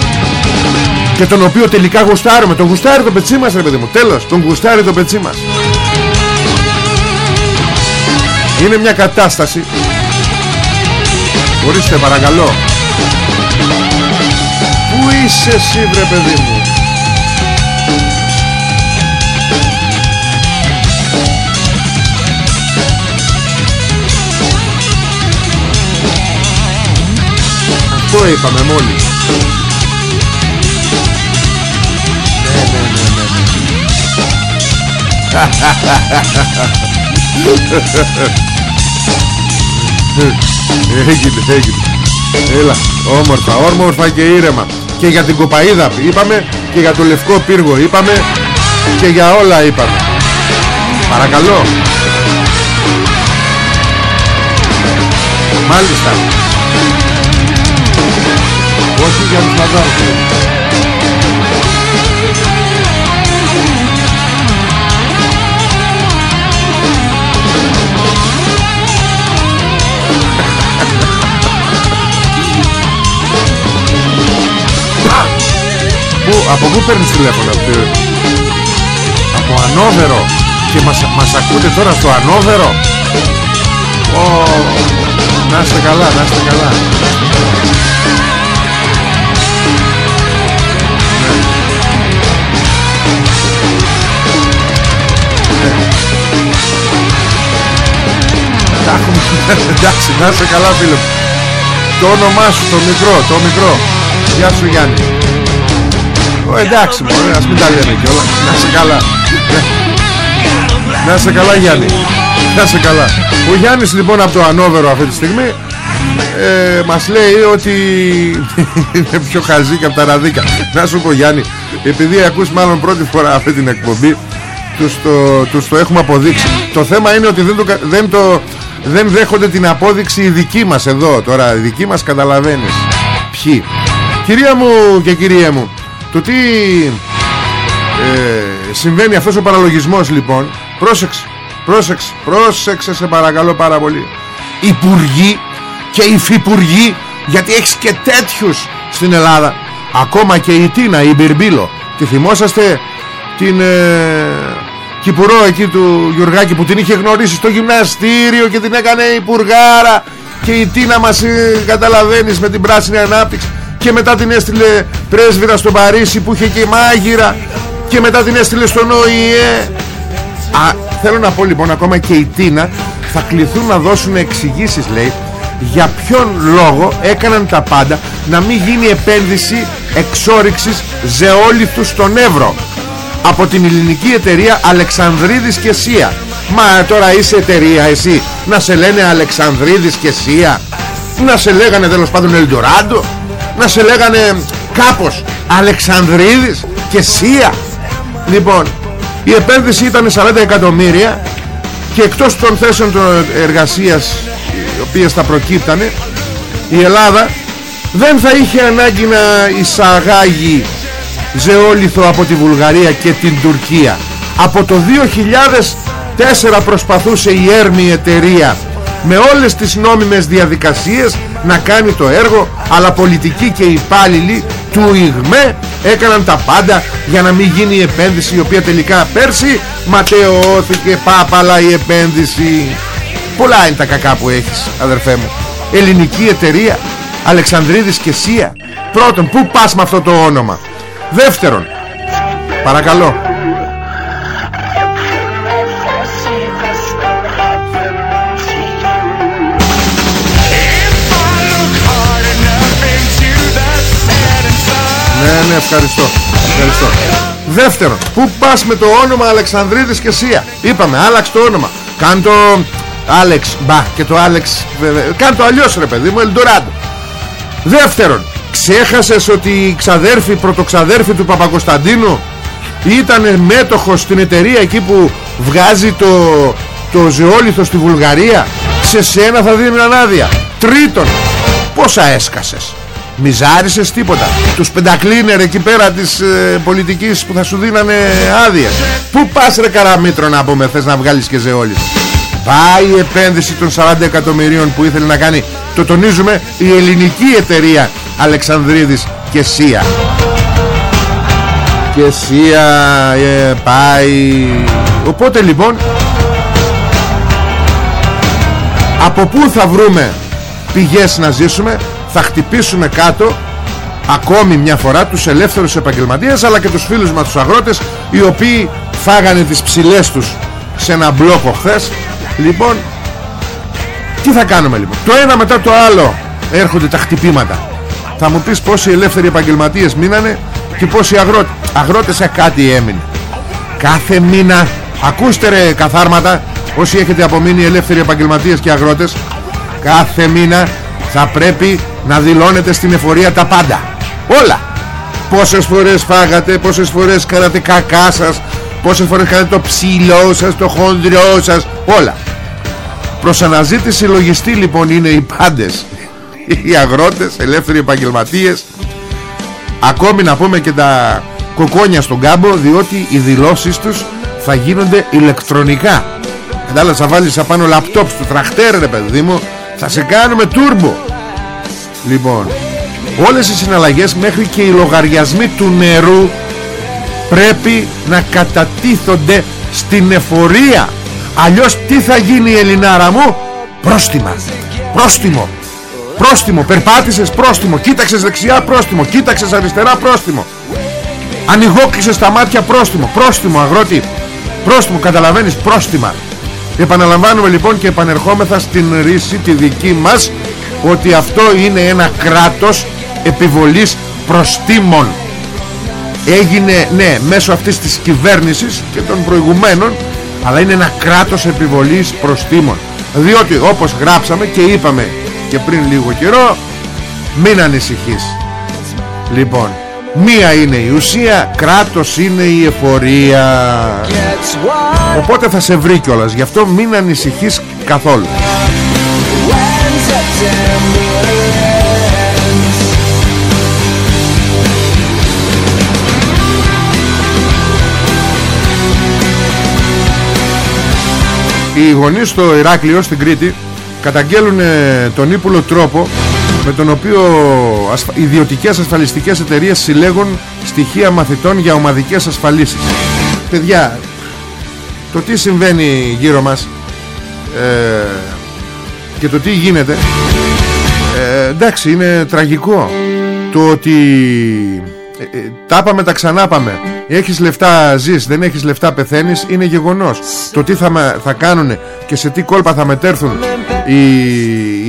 και τον οποίο τελικά γουστάρουμε τον γουστάρει το πετσί μας ρε παιδί μου. Τέλος τον γουστάρει το πετσί μας. Είναι μια κατάσταση. Ορίστε παρακαλώ. Πού είσαι εσύ βρε παιδί μου; Αυτό είπαμε μόλις Ναι ναι ναι ναι Έγινε, έγινε. Έλα, όμορφα, όμορφα και ήρεμα. Και για την κοπαίδα είπαμε, και για το λευκό πύργο είπαμε, και για όλα είπαμε. Παρακαλώ. Μάλιστα. Όχι για τους λαδάρους. Πού, από πού παίρνεις τηλέφωνο από, από Ανόβερο και μας, μας ακούτε τώρα στο Ανόβερο Ω, να είστε καλά, να είστε καλά Εντάξει, να είσαι καλά φίλε μου. Το όνομά σου, το μικρό, το μικρό. Γεια σου Γιάννη. Ω, Εντάξει μωρέ, ας μην τα λέμε κιόλας. Να είσαι καλά. Να είσαι καλά Γιάννη. Να είσαι καλά. Ο Γιάννης λοιπόν από το Ανόβερο αυτή τη στιγμή ε, Μας λέει ότι Είναι πιο χαζή και από τα ραδίκα Να σου πω Γιάννη Επειδή ακούς μάλλον πρώτη φορά αυτή την εκπομπή τους το, τους το έχουμε αποδείξει. Το θέμα είναι ότι δεν το, δεν το δεν δέχονται την απόδειξη οι δικοί μας εδώ. Τώρα οι δικοί μας καταλαβαίνεις. Ποιοι. Κυρία μου και κυρία μου το τι ε, συμβαίνει αυτός ο παραλογισμός λοιπόν πρόσεξε πρόσεξε πρόσεξε σε παρακαλώ πάρα πολύ. Υπουργοί και υφυπουργοί γιατί έχεις και τέτοιους στην Ελλάδα. Ακόμα και η Τίνα η Μπυρμπίλο τη θυμόσαστε την ε, Κυπουρό εκεί του Γιουργάκη που την είχε γνωρίσει στο γυμναστήριο και την έκανε υπουργάρα. Και η Τίνα μας ε, καταλαβαίνεις με την πράσινη ανάπτυξη. Και μετά την έστειλε πρέσβυρα στο Παρίσι που είχε και μάγειρα. Και μετά την έστειλε στον ΟΗΕ. Α, θέλω να πω λοιπόν ακόμα και η Τίνα θα κληθούν να δώσουν εξηγήσεις λέει για ποιον λόγο έκαναν τα πάντα να μην γίνει επένδυση εξόριξης ζεόλιθου στον Εύρο από την ελληνική εταιρεία Αλεξανδρίδης και Σία. Μα τώρα είσαι εταιρεία εσύ. Να σε λένε Αλεξανδρίδης και Σία. Να σε λέγανε τέλος πάντων Ελντοράντο Να σε λέγανε κάπως Αλεξανδρίδης και Σία. Λοιπόν η επένδυση ήταν 40 εκατομμύρια Και εκτός των θέσεων εργασίας Οι οποίες θα προκύπτανε Η Ελλάδα δεν θα είχε ανάγκη να εισαγάγει ζεόλιθο από τη Βουλγαρία και την Τουρκία. Από το 2004 προσπαθούσε η Έρμη εταιρεία με όλες τις νόμιμες διαδικασίες να κάνει το έργο αλλά πολιτικοί και υπάλληλοι του ΙΓΜΕ έκαναν τα πάντα για να μην γίνει η επένδυση η οποία τελικά πέρσι ματαιώθηκε πάπαλα η επένδυση. Πολλά είναι τα κακά που έχεις αδερφέ μου. Ελληνική εταιρεία Αλεξανδρίδης και Σία. Πρώτον που πας με αυτό το όνομα; Δεύτερον Παρακαλώ Ναι, ναι, ευχαριστώ. ευχαριστώ. Δεύτερον, πού πας με το όνομα Αλεξανδρίδης και Σία; Είπαμε, άλλαξε το όνομα. Κάν το Άλεξ, μπα, και το Άλεξ, βέβαια. Κάν το αλλιώς ρε παιδί μου, Ελντοράντο. Δεύτερον, ξέχασες ότι η ξαδέρφη, πρωτοξαδέρφη του Παπακοσταντίνου ήταν μέτοχος στην εταιρεία εκεί που βγάζει το, το ζεόλιθο στη Βουλγαρία; Σε σένα θα δίνει άδεια. Τρίτον, πόσα έσκασες; Μιζάρισες τίποτα; Τους πεντακλίνερ εκεί πέρα της ε, πολιτικής που θα σου δίνανε άδειες Πού πας ρε καραμήτρο να πούμε θες να βγάλεις και ζεόλιθο; Πάει η επένδυση των 40 εκατομμυρίων που ήθελε να κάνει Το τονίζουμε η ελληνική εταιρεία Αλεξανδρίδης και Σία. Και Σία ε, πάει. Οπότε λοιπόν Από πού θα βρούμε πηγές να ζήσουμε; Θα χτυπήσουμε κάτω Ακόμη μια φορά τους ελεύθερους επαγγελματίες Αλλά και τους φίλους μας τους αγρότες Οι οποίοι φάγανε τις ψηλές τους Σε ένα μπλόκο χθες. Λοιπόν Τι θα κάνουμε λοιπόν; Το ένα μετά το άλλο έρχονται τα χτυπήματα Θα μου πεις πόσοι ελεύθεροι επαγγελματίες μείνανε Και πόσοι αγρότες. Αγρότες ε, κάτι έμεινε. Κάθε μήνα Ακούστε ρε καθάρματα Όσοι έχετε απομείνει ελεύθεροι επαγγελματίες και αγρότες Κάθε μήνα θα πρέπει να δηλώνετε στην εφορία τα πάντα. Όλα. Πόσες φορές φάγατε Πόσες φορές κάνατε κακά σας Πόσες φορές κάνατε το ψηλό σας Το χονδριό σας Όλα. Προς αναζήτηση λογιστή λοιπόν είναι οι πάντες Οι αγρότες, ελεύθεροι επαγγελματίες. Ακόμη να πούμε και τα κοκόνια στον κάμπο Διότι οι δηλώσεις τους θα γίνονται ηλεκτρονικά. Κατάλαβες θα βάλεις απάνω λαπτόπ στο τραχτέρ ρε παιδί μου Θα σε κάνουμε τούρμπο. Λοιπόν Όλες οι συναλλαγές μέχρι και οι λογαριασμοί του νερού Πρέπει να κατατίθονται στην εφορία. Αλλιώς τι θα γίνει η Ελληνάρα μου; Πρόστιμα. Πρόστιμο Πρόστιμο Περπάτησες πρόστιμο Κοίταξες δεξιά πρόστιμο Κοίταξες αριστερά πρόστιμο. Ανοιγόκλεισες τα μάτια πρόστιμο Πρόστιμο αγρότη Πρόστιμο καταλαβαίνεις πρόστιμα. Επαναλαμβάνουμε λοιπόν και επανερχόμεθα στην ρίση τη δική μας Ότι αυτό είναι ένα κράτος επιβολής προστίμων. Έγινε ναι μέσω αυτής της κυβέρνησης και των προηγουμένων Αλλά είναι ένα κράτος επιβολής προστίμων. Διότι όπως γράψαμε και είπαμε και πριν λίγο καιρό Μην ανησυχείς. Λοιπόν Μία είναι η ουσία Κράτος είναι η εφορία. Οπότε θα σε βρει κιόλας Γι' αυτό μην ανησυχείς καθόλου. Οι γονείς στο Ηράκλειο στην Κρήτη καταγγέλουν τον ύπουλο τρόπο με τον οποίο ασφα... ιδιωτικές ασφαλιστικές εταιρείες συλλέγουν στοιχεία μαθητών για ομαδικές ασφαλίσεις. Παιδιά, το τι συμβαίνει γύρω μας ε, και το τι γίνεται ε, εντάξει είναι τραγικό το ότι ε, ε, τα πάμε τα ξανά πάμε έχεις λεφτά ζεις. Δεν έχεις λεφτά πεθαίνεις. Είναι γεγονός. Το τι θα, θα κάνουν και σε τι κόλπα θα μετέρθουν οι,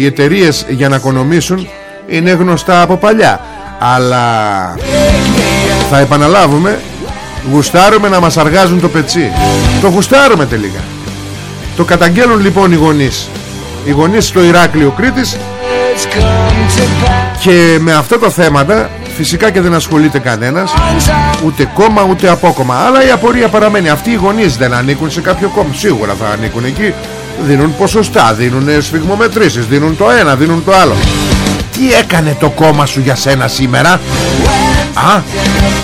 οι εταιρείες για να οικονομήσουν είναι γνωστά από παλιά. Αλλά θα επαναλάβουμε γουστάρουμε να μας αργάζουν το πετσί. Το γουστάρουμε τελικά. Το καταγγέλουν λοιπόν οι γονείς. Οι γονείς στο Ηράκλειο Κρήτης. Και με αυτά τα θέματα φυσικά και δεν ασχολείται κανένας ούτε κόμμα ούτε απόκομμα. Αλλά η απορία παραμένει. Αυτοί οι γονείς δεν ανήκουν σε κάποιο κόμμα. Σίγουρα θα ανήκουν εκεί. Δίνουν ποσοστά, δίνουν σφιγμομετρήσεις δίνουν το ένα, δίνουν το άλλο. Τι έκανε το κόμμα σου για σένα σήμερα; Α,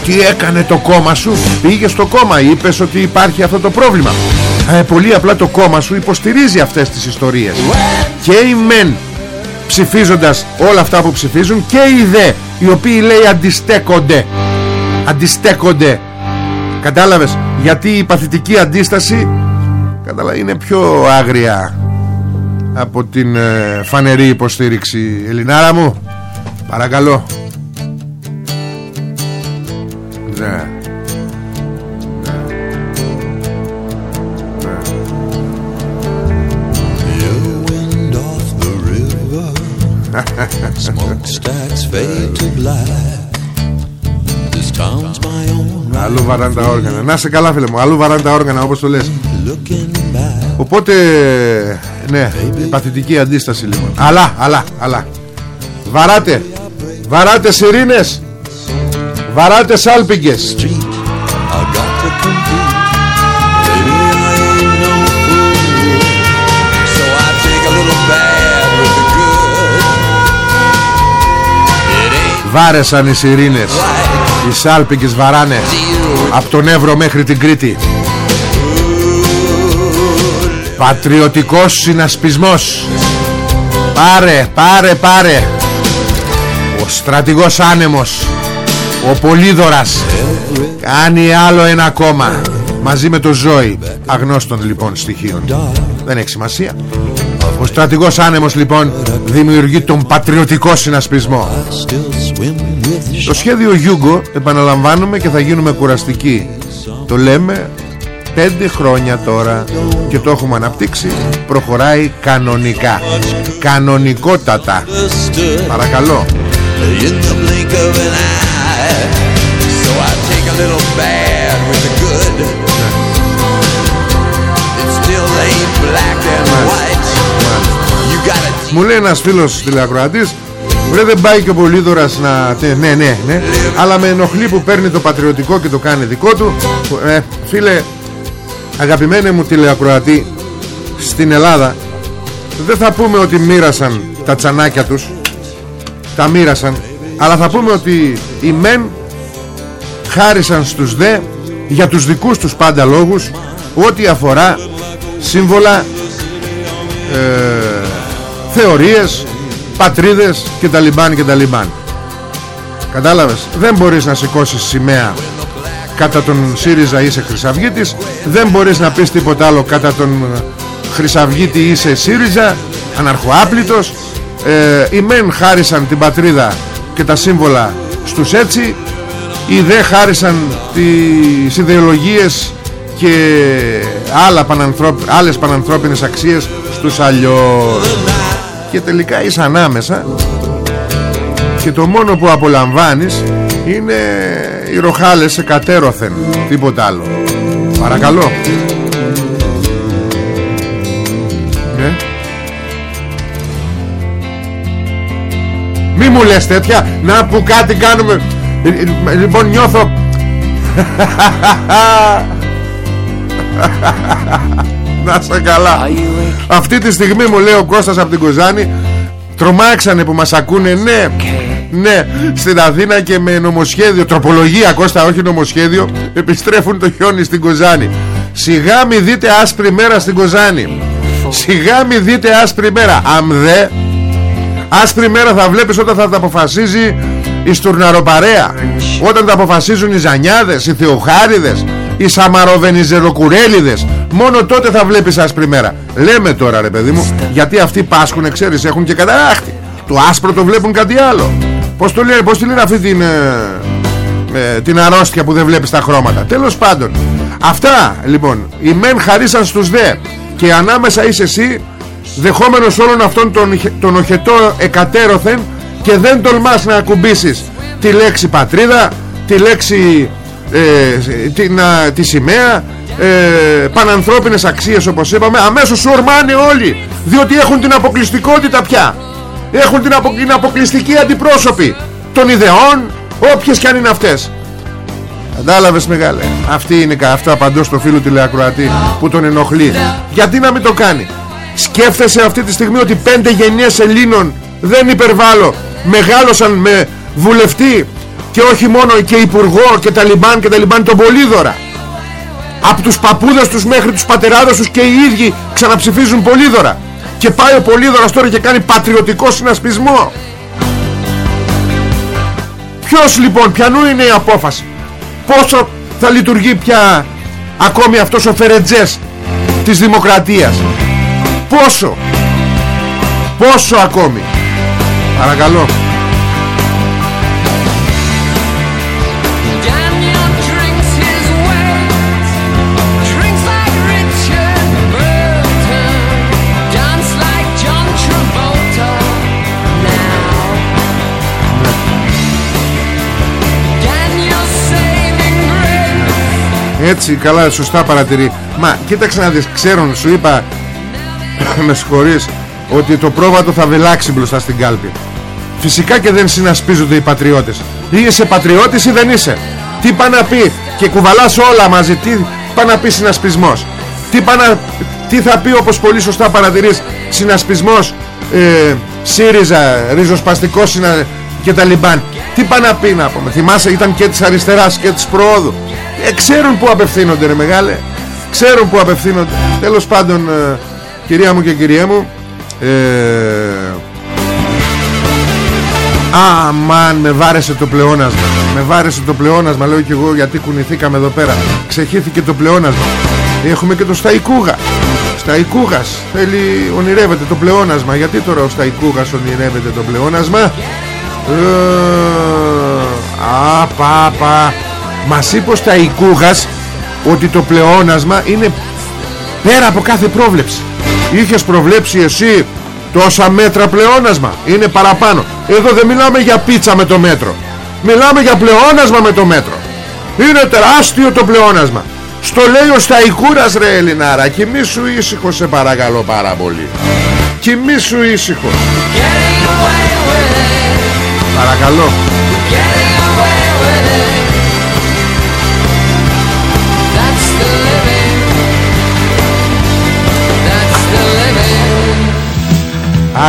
τι έκανε το κόμμα σου; Πήγες στο κόμμα, είπες ότι υπάρχει αυτό το πρόβλημα. Ε, Πολύ απλά το κόμμα σου υποστηρίζει αυτές τις ιστορίες. Και οι μεν ψηφίζοντας όλα αυτά που ψηφίζουν Και οι δε οι οποίοι λέει αντιστέκονται. Αντιστέκονται. Κατάλαβες; Γιατί η παθητική αντίσταση Κατάλαβα είναι πιο άγρια Από την ε, φανερή υποστήριξη. Ελληνάρα μου Παρακαλώ. Smokestacks τα όργανα Να σε καλά φίλε μου Αλλού βαράνε τα όργανα όπως το λες Looking back. Οπότε Ναι η Παθητική αντίσταση λοιπόν Αλλά αλλά αλλά Βαράτε Βαράτε σιρήνες Βαράτε σάλπιγγες Street, I got to compete. Baby, I ain't no fool. So I take a little bad with the good. It ain't Βάρεσαν οι σιρήνες right. Οι σάλπιγγες βαράνε Deal with Από τον Εύρο μέχρι την Κρήτη. Πατριωτικός συνασπισμός. Πάρε, πάρε, πάρε. Ο στρατηγός άνεμος. Ο Πολύδωρας. Κάνει άλλο ένα κόμμα. Μαζί με το Ζόη Αγνώστων λοιπόν στοιχείων. Δεν έχει σημασία. Ο στρατηγός άνεμος λοιπόν Δημιουργεί τον πατριωτικό συνασπισμό. still swim with το σχέδιο Γιούγκο επαναλαμβάνουμε και θα γίνουμε κουραστικοί. Το λέμε πέντε χρόνια τώρα Και το έχουμε αναπτύξει. Προχωράει κανονικά. Κανονικότατα. Stood Παρακαλώ. In the blink of an eye. So I take a little bad with the good. It still ain't black and white. You gotta Μου λέει ένας φίλος τηλεακροατής Βρε δεν πάει και ο Πολύδωρας να... Ναι, ναι, ναι, ναι. Αλλά με ενοχλεί που παίρνει το πατριωτικό και το κάνει δικό του. Ε, Φίλε Αγαπημένε μου τηλεακροατή Στην Ελλάδα Δεν θα πούμε ότι μοίρασαν τα τσανάκια τους. Τα μοίρασαν. Αλλά θα πούμε ότι οι μεν Χάρισαν στους δε Για τους δικούς τους πάντα λόγους Ό,τι αφορά Σύμβολα ε, θεωρίες, πατρίδες και τα λιμπάν και τα λιμπάν. Κατάλαβες, δεν μπορείς να σηκώσεις σημαία κατά τον ΣΥΡΙΖΑ είσαι Χρυσαυγίτης, δεν μπορείς να πεις τίποτα άλλο κατά τον ε, Χρυσαυγίτη είσαι ΣΥΡΙΖΑ, αναρχοάπλητος, ε, οι μεν χάρισαν την πατρίδα και τα σύμβολα στους έτσι, οι δε χάρισαν τις ιδεολογίες και άλλα πανανθρώπ, άλλες πανανθρώπινες αξίες στους αλλιώς και τελικά είσαι ανάμεσα και το μόνο που απολαμβάνεις είναι οι ροχάλες σε κατέρωθεν τίποτα άλλο. Παρακαλώ. Ναι. Μη μου λες τέτοια. Να που κάτι κάνουμε. Ε, ε, Λοιπόν νιώθω Να σε καλά. Αυτή τη στιγμή μου λέει ο Κώστας από την Κοζάνη Τρομάξανε που μας ακούνε Ναι Ναι Στην Αθήνα και με νομοσχέδιο Τροπολογία Κώστα όχι νομοσχέδιο Επιστρέφουν το χιόνι στην Κοζάνη. Σιγά μη δείτε άσπρη μέρα στην Κοζάνη. Σιγά μη δείτε άσπρη μέρα. Αμ δε Άσπρη μέρα θα βλέπεις όταν θα τα αποφασίζει η Στουρναροπαρέα. Όταν τα αποφασίζουν οι Ζανιάδες, οι Θεοχάριδες Οι Σαμαροβενιζεροκουρέλιδες Μόνο τότε θα βλέπεις άσπρη μέρα. Λέμε τώρα ρε παιδί μου Γιατί αυτοί πάσχουν ξέρεις έχουν και καταράχτη. Το άσπρο το βλέπουν κάτι άλλο. Πώς, το λένε, πώς τη λένε αυτή την, ε, ε, την αρρώστια που δεν βλέπεις τα χρώματα. Τέλος πάντων. Αυτά λοιπόν Οι μεν χαρίσαν στους δε. Και ανάμεσα είσαι εσύ Δεχόμενος όλων αυτών τον, τον οχετό εκατέρωθεν Και δεν τολμάς να ακουμπήσεις Τη λέξη πατρίδα Τη λέξη ε, την, α, Τη σημαία ε, Πανανθρώπινες αξίες όπως είπαμε Αμέσως σου ορμάνε όλοι Διότι έχουν την αποκλειστικότητα πια. Έχουν την, απο, την αποκλειστική αντιπρόσωπη Των ιδεών Όποιες κι αν είναι αυτές. Κατάλαβες μεγάλε Αυτή είναι κα- αυτό απαντώ στο φίλο τηλεακροατή Που τον ενοχλεί. Γιατί να μην το κάνει; Σκέφτεσαι αυτή τη στιγμή ότι πέντε γενιές Ελλήνων Δεν υπερβάλλω. Μεγάλωσαν με βουλευτή Και όχι μόνο και υπουργό Και τα λιμπάν και τα λιμπάν τον Πολύδωρα. Από τους παππούδες τους μέχρι τους πατεράδες τους Και οι ίδιοι ξαναψηφίζουν Πολύδωρα. Και πάει ο Πολύδωρας τώρα και κάνει πατριωτικό συνασπισμό. Ποιος λοιπόν, ποιανού είναι η απόφαση; Πόσο θα λειτουργεί πια Ακόμη αυτός ο Φερετζές Της δημοκρατίας; Πόσο; Πόσο ακόμη; Παρακαλώ Έτσι καλά σωστά παρατηρεί. Μα κοίταξε να δεις Ξέρουν σου είπα Με συγχωρείς Ότι το πρόβατο θα βελάξει μπροστά στην κάλπη. Φυσικά και δεν συνασπίζονται οι πατριώτες. Ή είσαι πατριώτης ή δεν είσαι; Τι πά να πει Και κουβαλάς όλα μαζί Τι πά να πει συνασπισμός; Τι, πά να... Τι θα πει όπως πολύ σωστά παρατηρείς Συνασπισμός ε, ΣΥΡΙΖΑ Ριζοσπαστικός συνα... και τα Λιμπάν; Τι πά να πει να πούμε; Θυμάσαι ήταν και της αριστεράς και της προόδου ε, Ξέρουν που απευθύνονται ρε μεγάλε. Ξέρουν που απευθύνονται. Τέλος πάντων ε, Κυρία μου και κυρία μου ε, Αμάν με βάρεσε το πλεόνασμα. Με βάρεσε το πλεόνασμα Λέω και εγώ γιατί κουνηθήκαμε εδώ πέρα. Ξεχύθηκε το πλεόνασμα. Έχουμε και το Σταϊκούγα Σταϊκούγας θέλει, ονειρεύεται το πλεόνασμα. Γιατί τώρα ο Σταϊκούγας ονειρεύεται το πλεόνασμα; Ε, Α, πα, πα Μας είπε ο Σταϊκούγας Ότι το πλεόνασμα είναι Πέρα από κάθε πρόβλεψη. Είχες προβλέψει εσύ Τόσα μέτρα πλεόνασμα; Είναι παραπάνω. Εδώ δεν μιλάμε για πίτσα με το μέτρο. Μιλάμε για πλεόνασμα με το μέτρο. Είναι τεράστιο το πλεόνασμα. Στο λέει ο Σταϊκούρας ρε Ελληνάρα Κοιμήσου ήσυχο σε παρακαλώ πάρα πολύ Κοιμήσου ήσυχο Παρακαλώ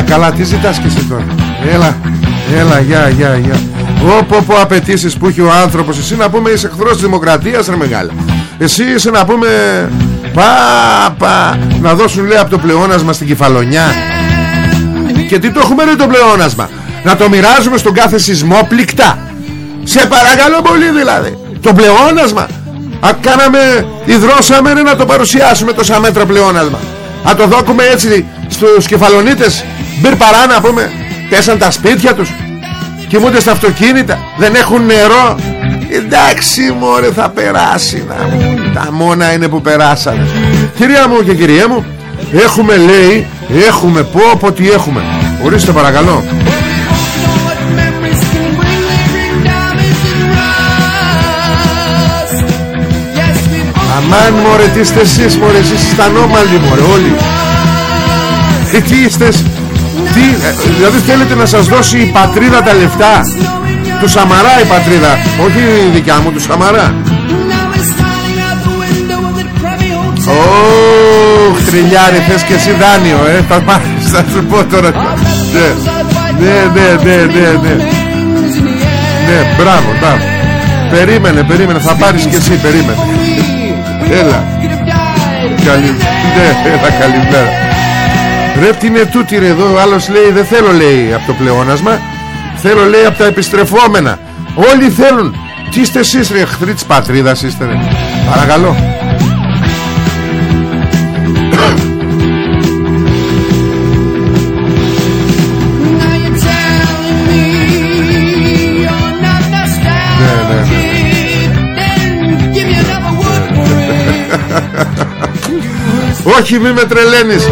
καλά τι ζητάς και εσύ τώρα. Έλα Έλα γεια γεια γεια. Όπο πω απαιτήσεις που έχει ο άνθρωπος. Εσύ να πούμε είσαι εχθρός της δημοκρατίας ρε μεγάλα Εσύ είσαι να πούμε Πα πα Να δώσουν λέει από το πλεόνασμα στην κεφαλονιά. Και τι το έχουμε ρε το πλεόνασμα; Να το μοιράζουμε στον κάθε σεισμό πληκτά. Σε παρακαλώ πολύ δηλαδή. Το πλεόνασμα. Α, κάναμε, υδρώσαμε ρε, να το παρουσιάσουμε τόσα μέτρα πλεόνασμα. Να το δώκουμε έτσι στους κεφαλονίτες Μπυρ παρά να πούμε Πέσαν τα σπίτια τους Κοιμούνται στα αυτοκίνητα Δεν έχουν νερό. Εντάξει μωρέ θα περάσει να... Τα μόνα είναι που περάσανε. Κυρία μου και κυρία μου Έχουμε λέει Έχουμε πω πω τι έχουμε. Ορίστε παρακαλώ. Αμάν μωρέ τι είστε εσείς μωρέ Εσείς είστε ανώμαλοι μωρέ όλοι. Ε, Τι είστε τι, ε, Δηλαδή θέλετε να σας δώσει η πατρίδα τα λεφτά; Του Σαμαρά η πατρίδα Όχι η δικιά μου του Σαμαρά. Ωχ τριλιάρι θες και εσύ δάνειο ε Θα πάρεις θα σου πω τώρα. Ναι ναι ναι ναι ναι Ναι, ναι μπράβο μπράβο Περίμενε περίμενε θα πάρεις και εσύ περίμενε. Έλα. Καλή... Ναι έλα καλημέρα Ρε τι είναι τούτη ρε εδώ Ο άλλος λέει δεν θέλω λέει από το πλεόνασμα Θέλω λέει από τα επιστρεφόμενα Όλοι θέλουν. Τι είστε εσείς ρε εχθροί της πατρίδας είστε ρε. Παρακαλώ Όχι μη με τρελαίνεις.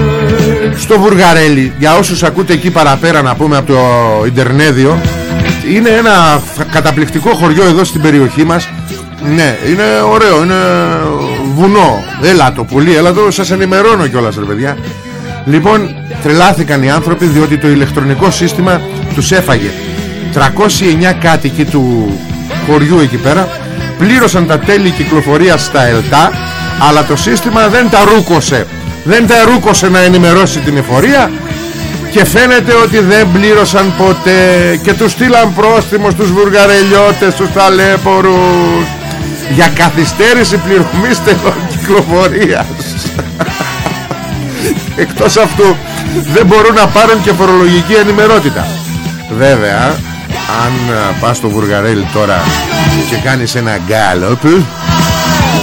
Στο Βουργαρέλι Για όσους ακούτε εκεί παραπέρα να πούμε από το Ιντερνέδιο Είναι ένα καταπληκτικό χωριό εδώ στην περιοχή μας. Ναι είναι ωραίο Είναι βουνό. Έλα το πολύ έλα το σας ενημερώνω κιόλας ρε παιδιά. Λοιπόν τρελάθηκαν οι άνθρωποι διότι το ηλεκτρονικό σύστημα τους έφαγε. 309 κάτοικοι του χωριού εκεί πέρα πλήρωσαν τα τέλη κυκλοφορίας στα ΕΛΤΑ αλλά το σύστημα δεν τα ρούκωσε. Δεν τα ρούκωσε να ενημερώσει την εφορία και φαίνεται ότι δεν πλήρωσαν ποτέ. Και τους στείλαν πρόστιμο στους βουργαρελιώτες στους ταλέπορους. Για καθυστέρηση πληρωμής κυκλοφορίας. Εκτός αυτού δεν μπορούν να πάρουν και φορολογική ενημερότητα. Βέβαια αν πας στο Βουργαρέλι τώρα και κάνεις ένα γκάλοπ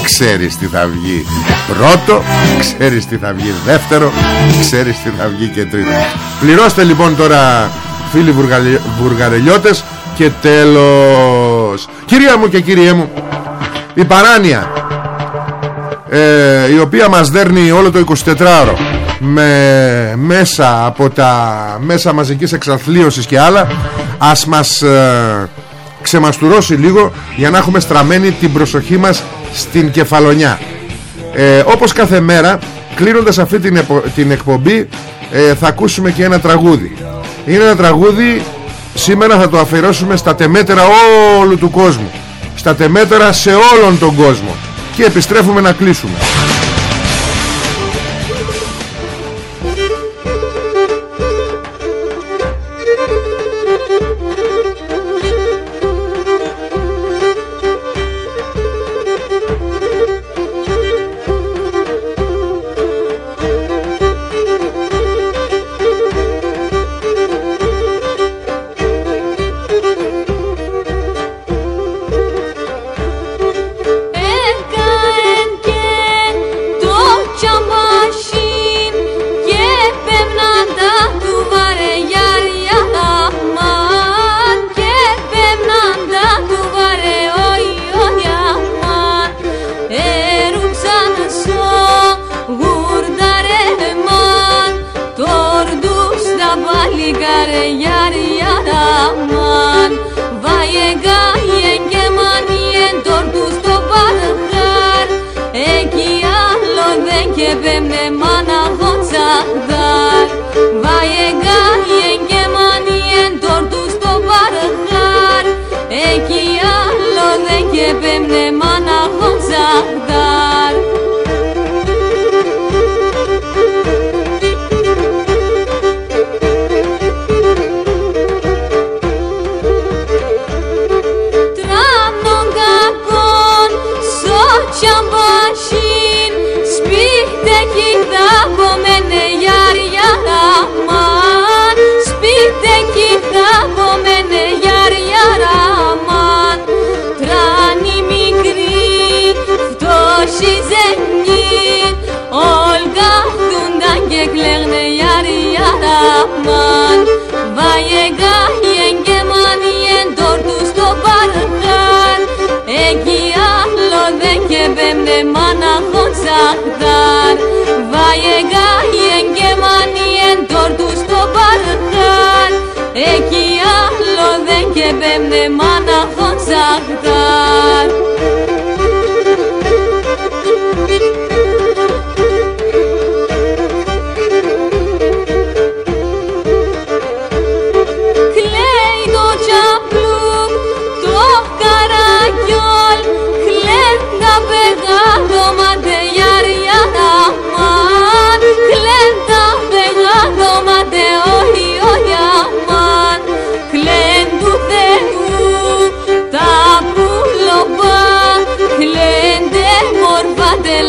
ξέρεις τι θα βγει πρώτο ξέρεις τι θα βγει δεύτερο ξέρεις τι θα βγει και τρίτο. Πληρώστε λοιπόν τώρα φίλοι βουργαλι... βουργαρελιώτες και τέλος. Κυρία μου και κύριέ μου η παράνοια ε, η οποία μας δέρνει όλο το 24ωρο με μέσα από τα μέσα μαζικής εξαθλίωσης και άλλα ας μας ε, ξεμαστουρώσει λίγο για να έχουμε στραμμένη την προσοχή μας στην κεφαλονιά. Ε, όπως κάθε μέρα κλείνοντας αυτή την, επο- την εκπομπή ε, θα ακούσουμε και ένα τραγούδι. Είναι ένα τραγούδι σήμερα θα το αφιερώσουμε στα τεμέτερα όλου του κόσμου. Στα τεμέτερα σε όλον τον κόσμο. Και επιστρέφουμε να κλείσουμε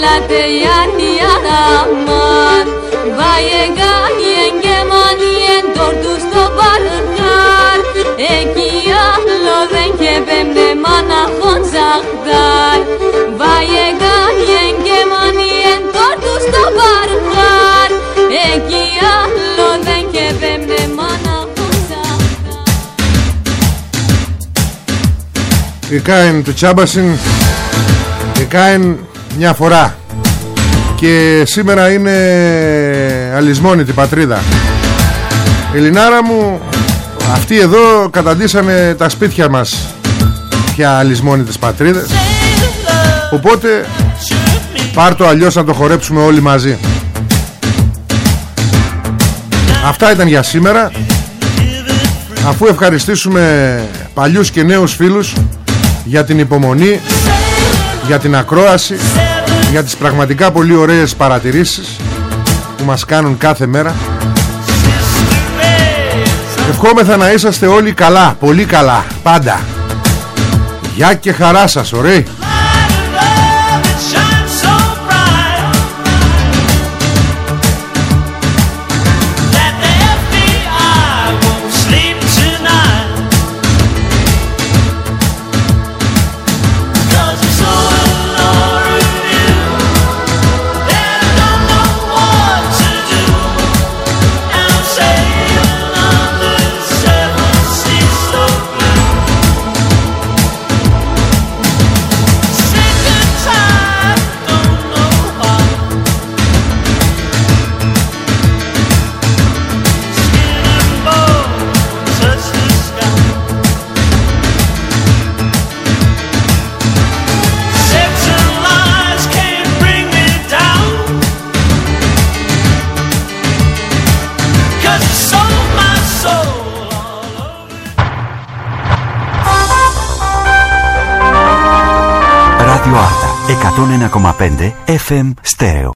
μορφά τελάτε γιάρια αμάν Βάιεγάιεν και μανιεν τόρτους το παρχάρ Εκεί άλλο δεν και πέμπτε μάνα χωτσαχτάρ Βάιεγάιεν και μανιεν τόρτους το παρχάρ Εκεί άλλο δεν και πέμπτε μάνα χωτσαχτάρ Η Κάιν του Τσάμπασιν Η Κάιν μια φορά. Και σήμερα είναι αλυσμόνητη πατρίδα. Η Λινάρα μου Αυτοί εδώ καταντήσανε τα σπίτια μας Πια αλυσμόνητες πατρίδες. Οπότε Πάρ' το αλλιώς να το χορέψουμε όλοι μαζί. Αυτά ήταν για σήμερα. Αφού ευχαριστήσουμε παλιούς και νέους φίλους Για την υπομονή Για την ακρόαση Για τις πραγματικά πολύ ωραίες παρατηρήσεις Που μας κάνουν κάθε μέρα. Ευχόμεθα να είσαστε όλοι καλά Πολύ καλά Πάντα. Γεια και χαρά σας ωραίοι FM Stereo.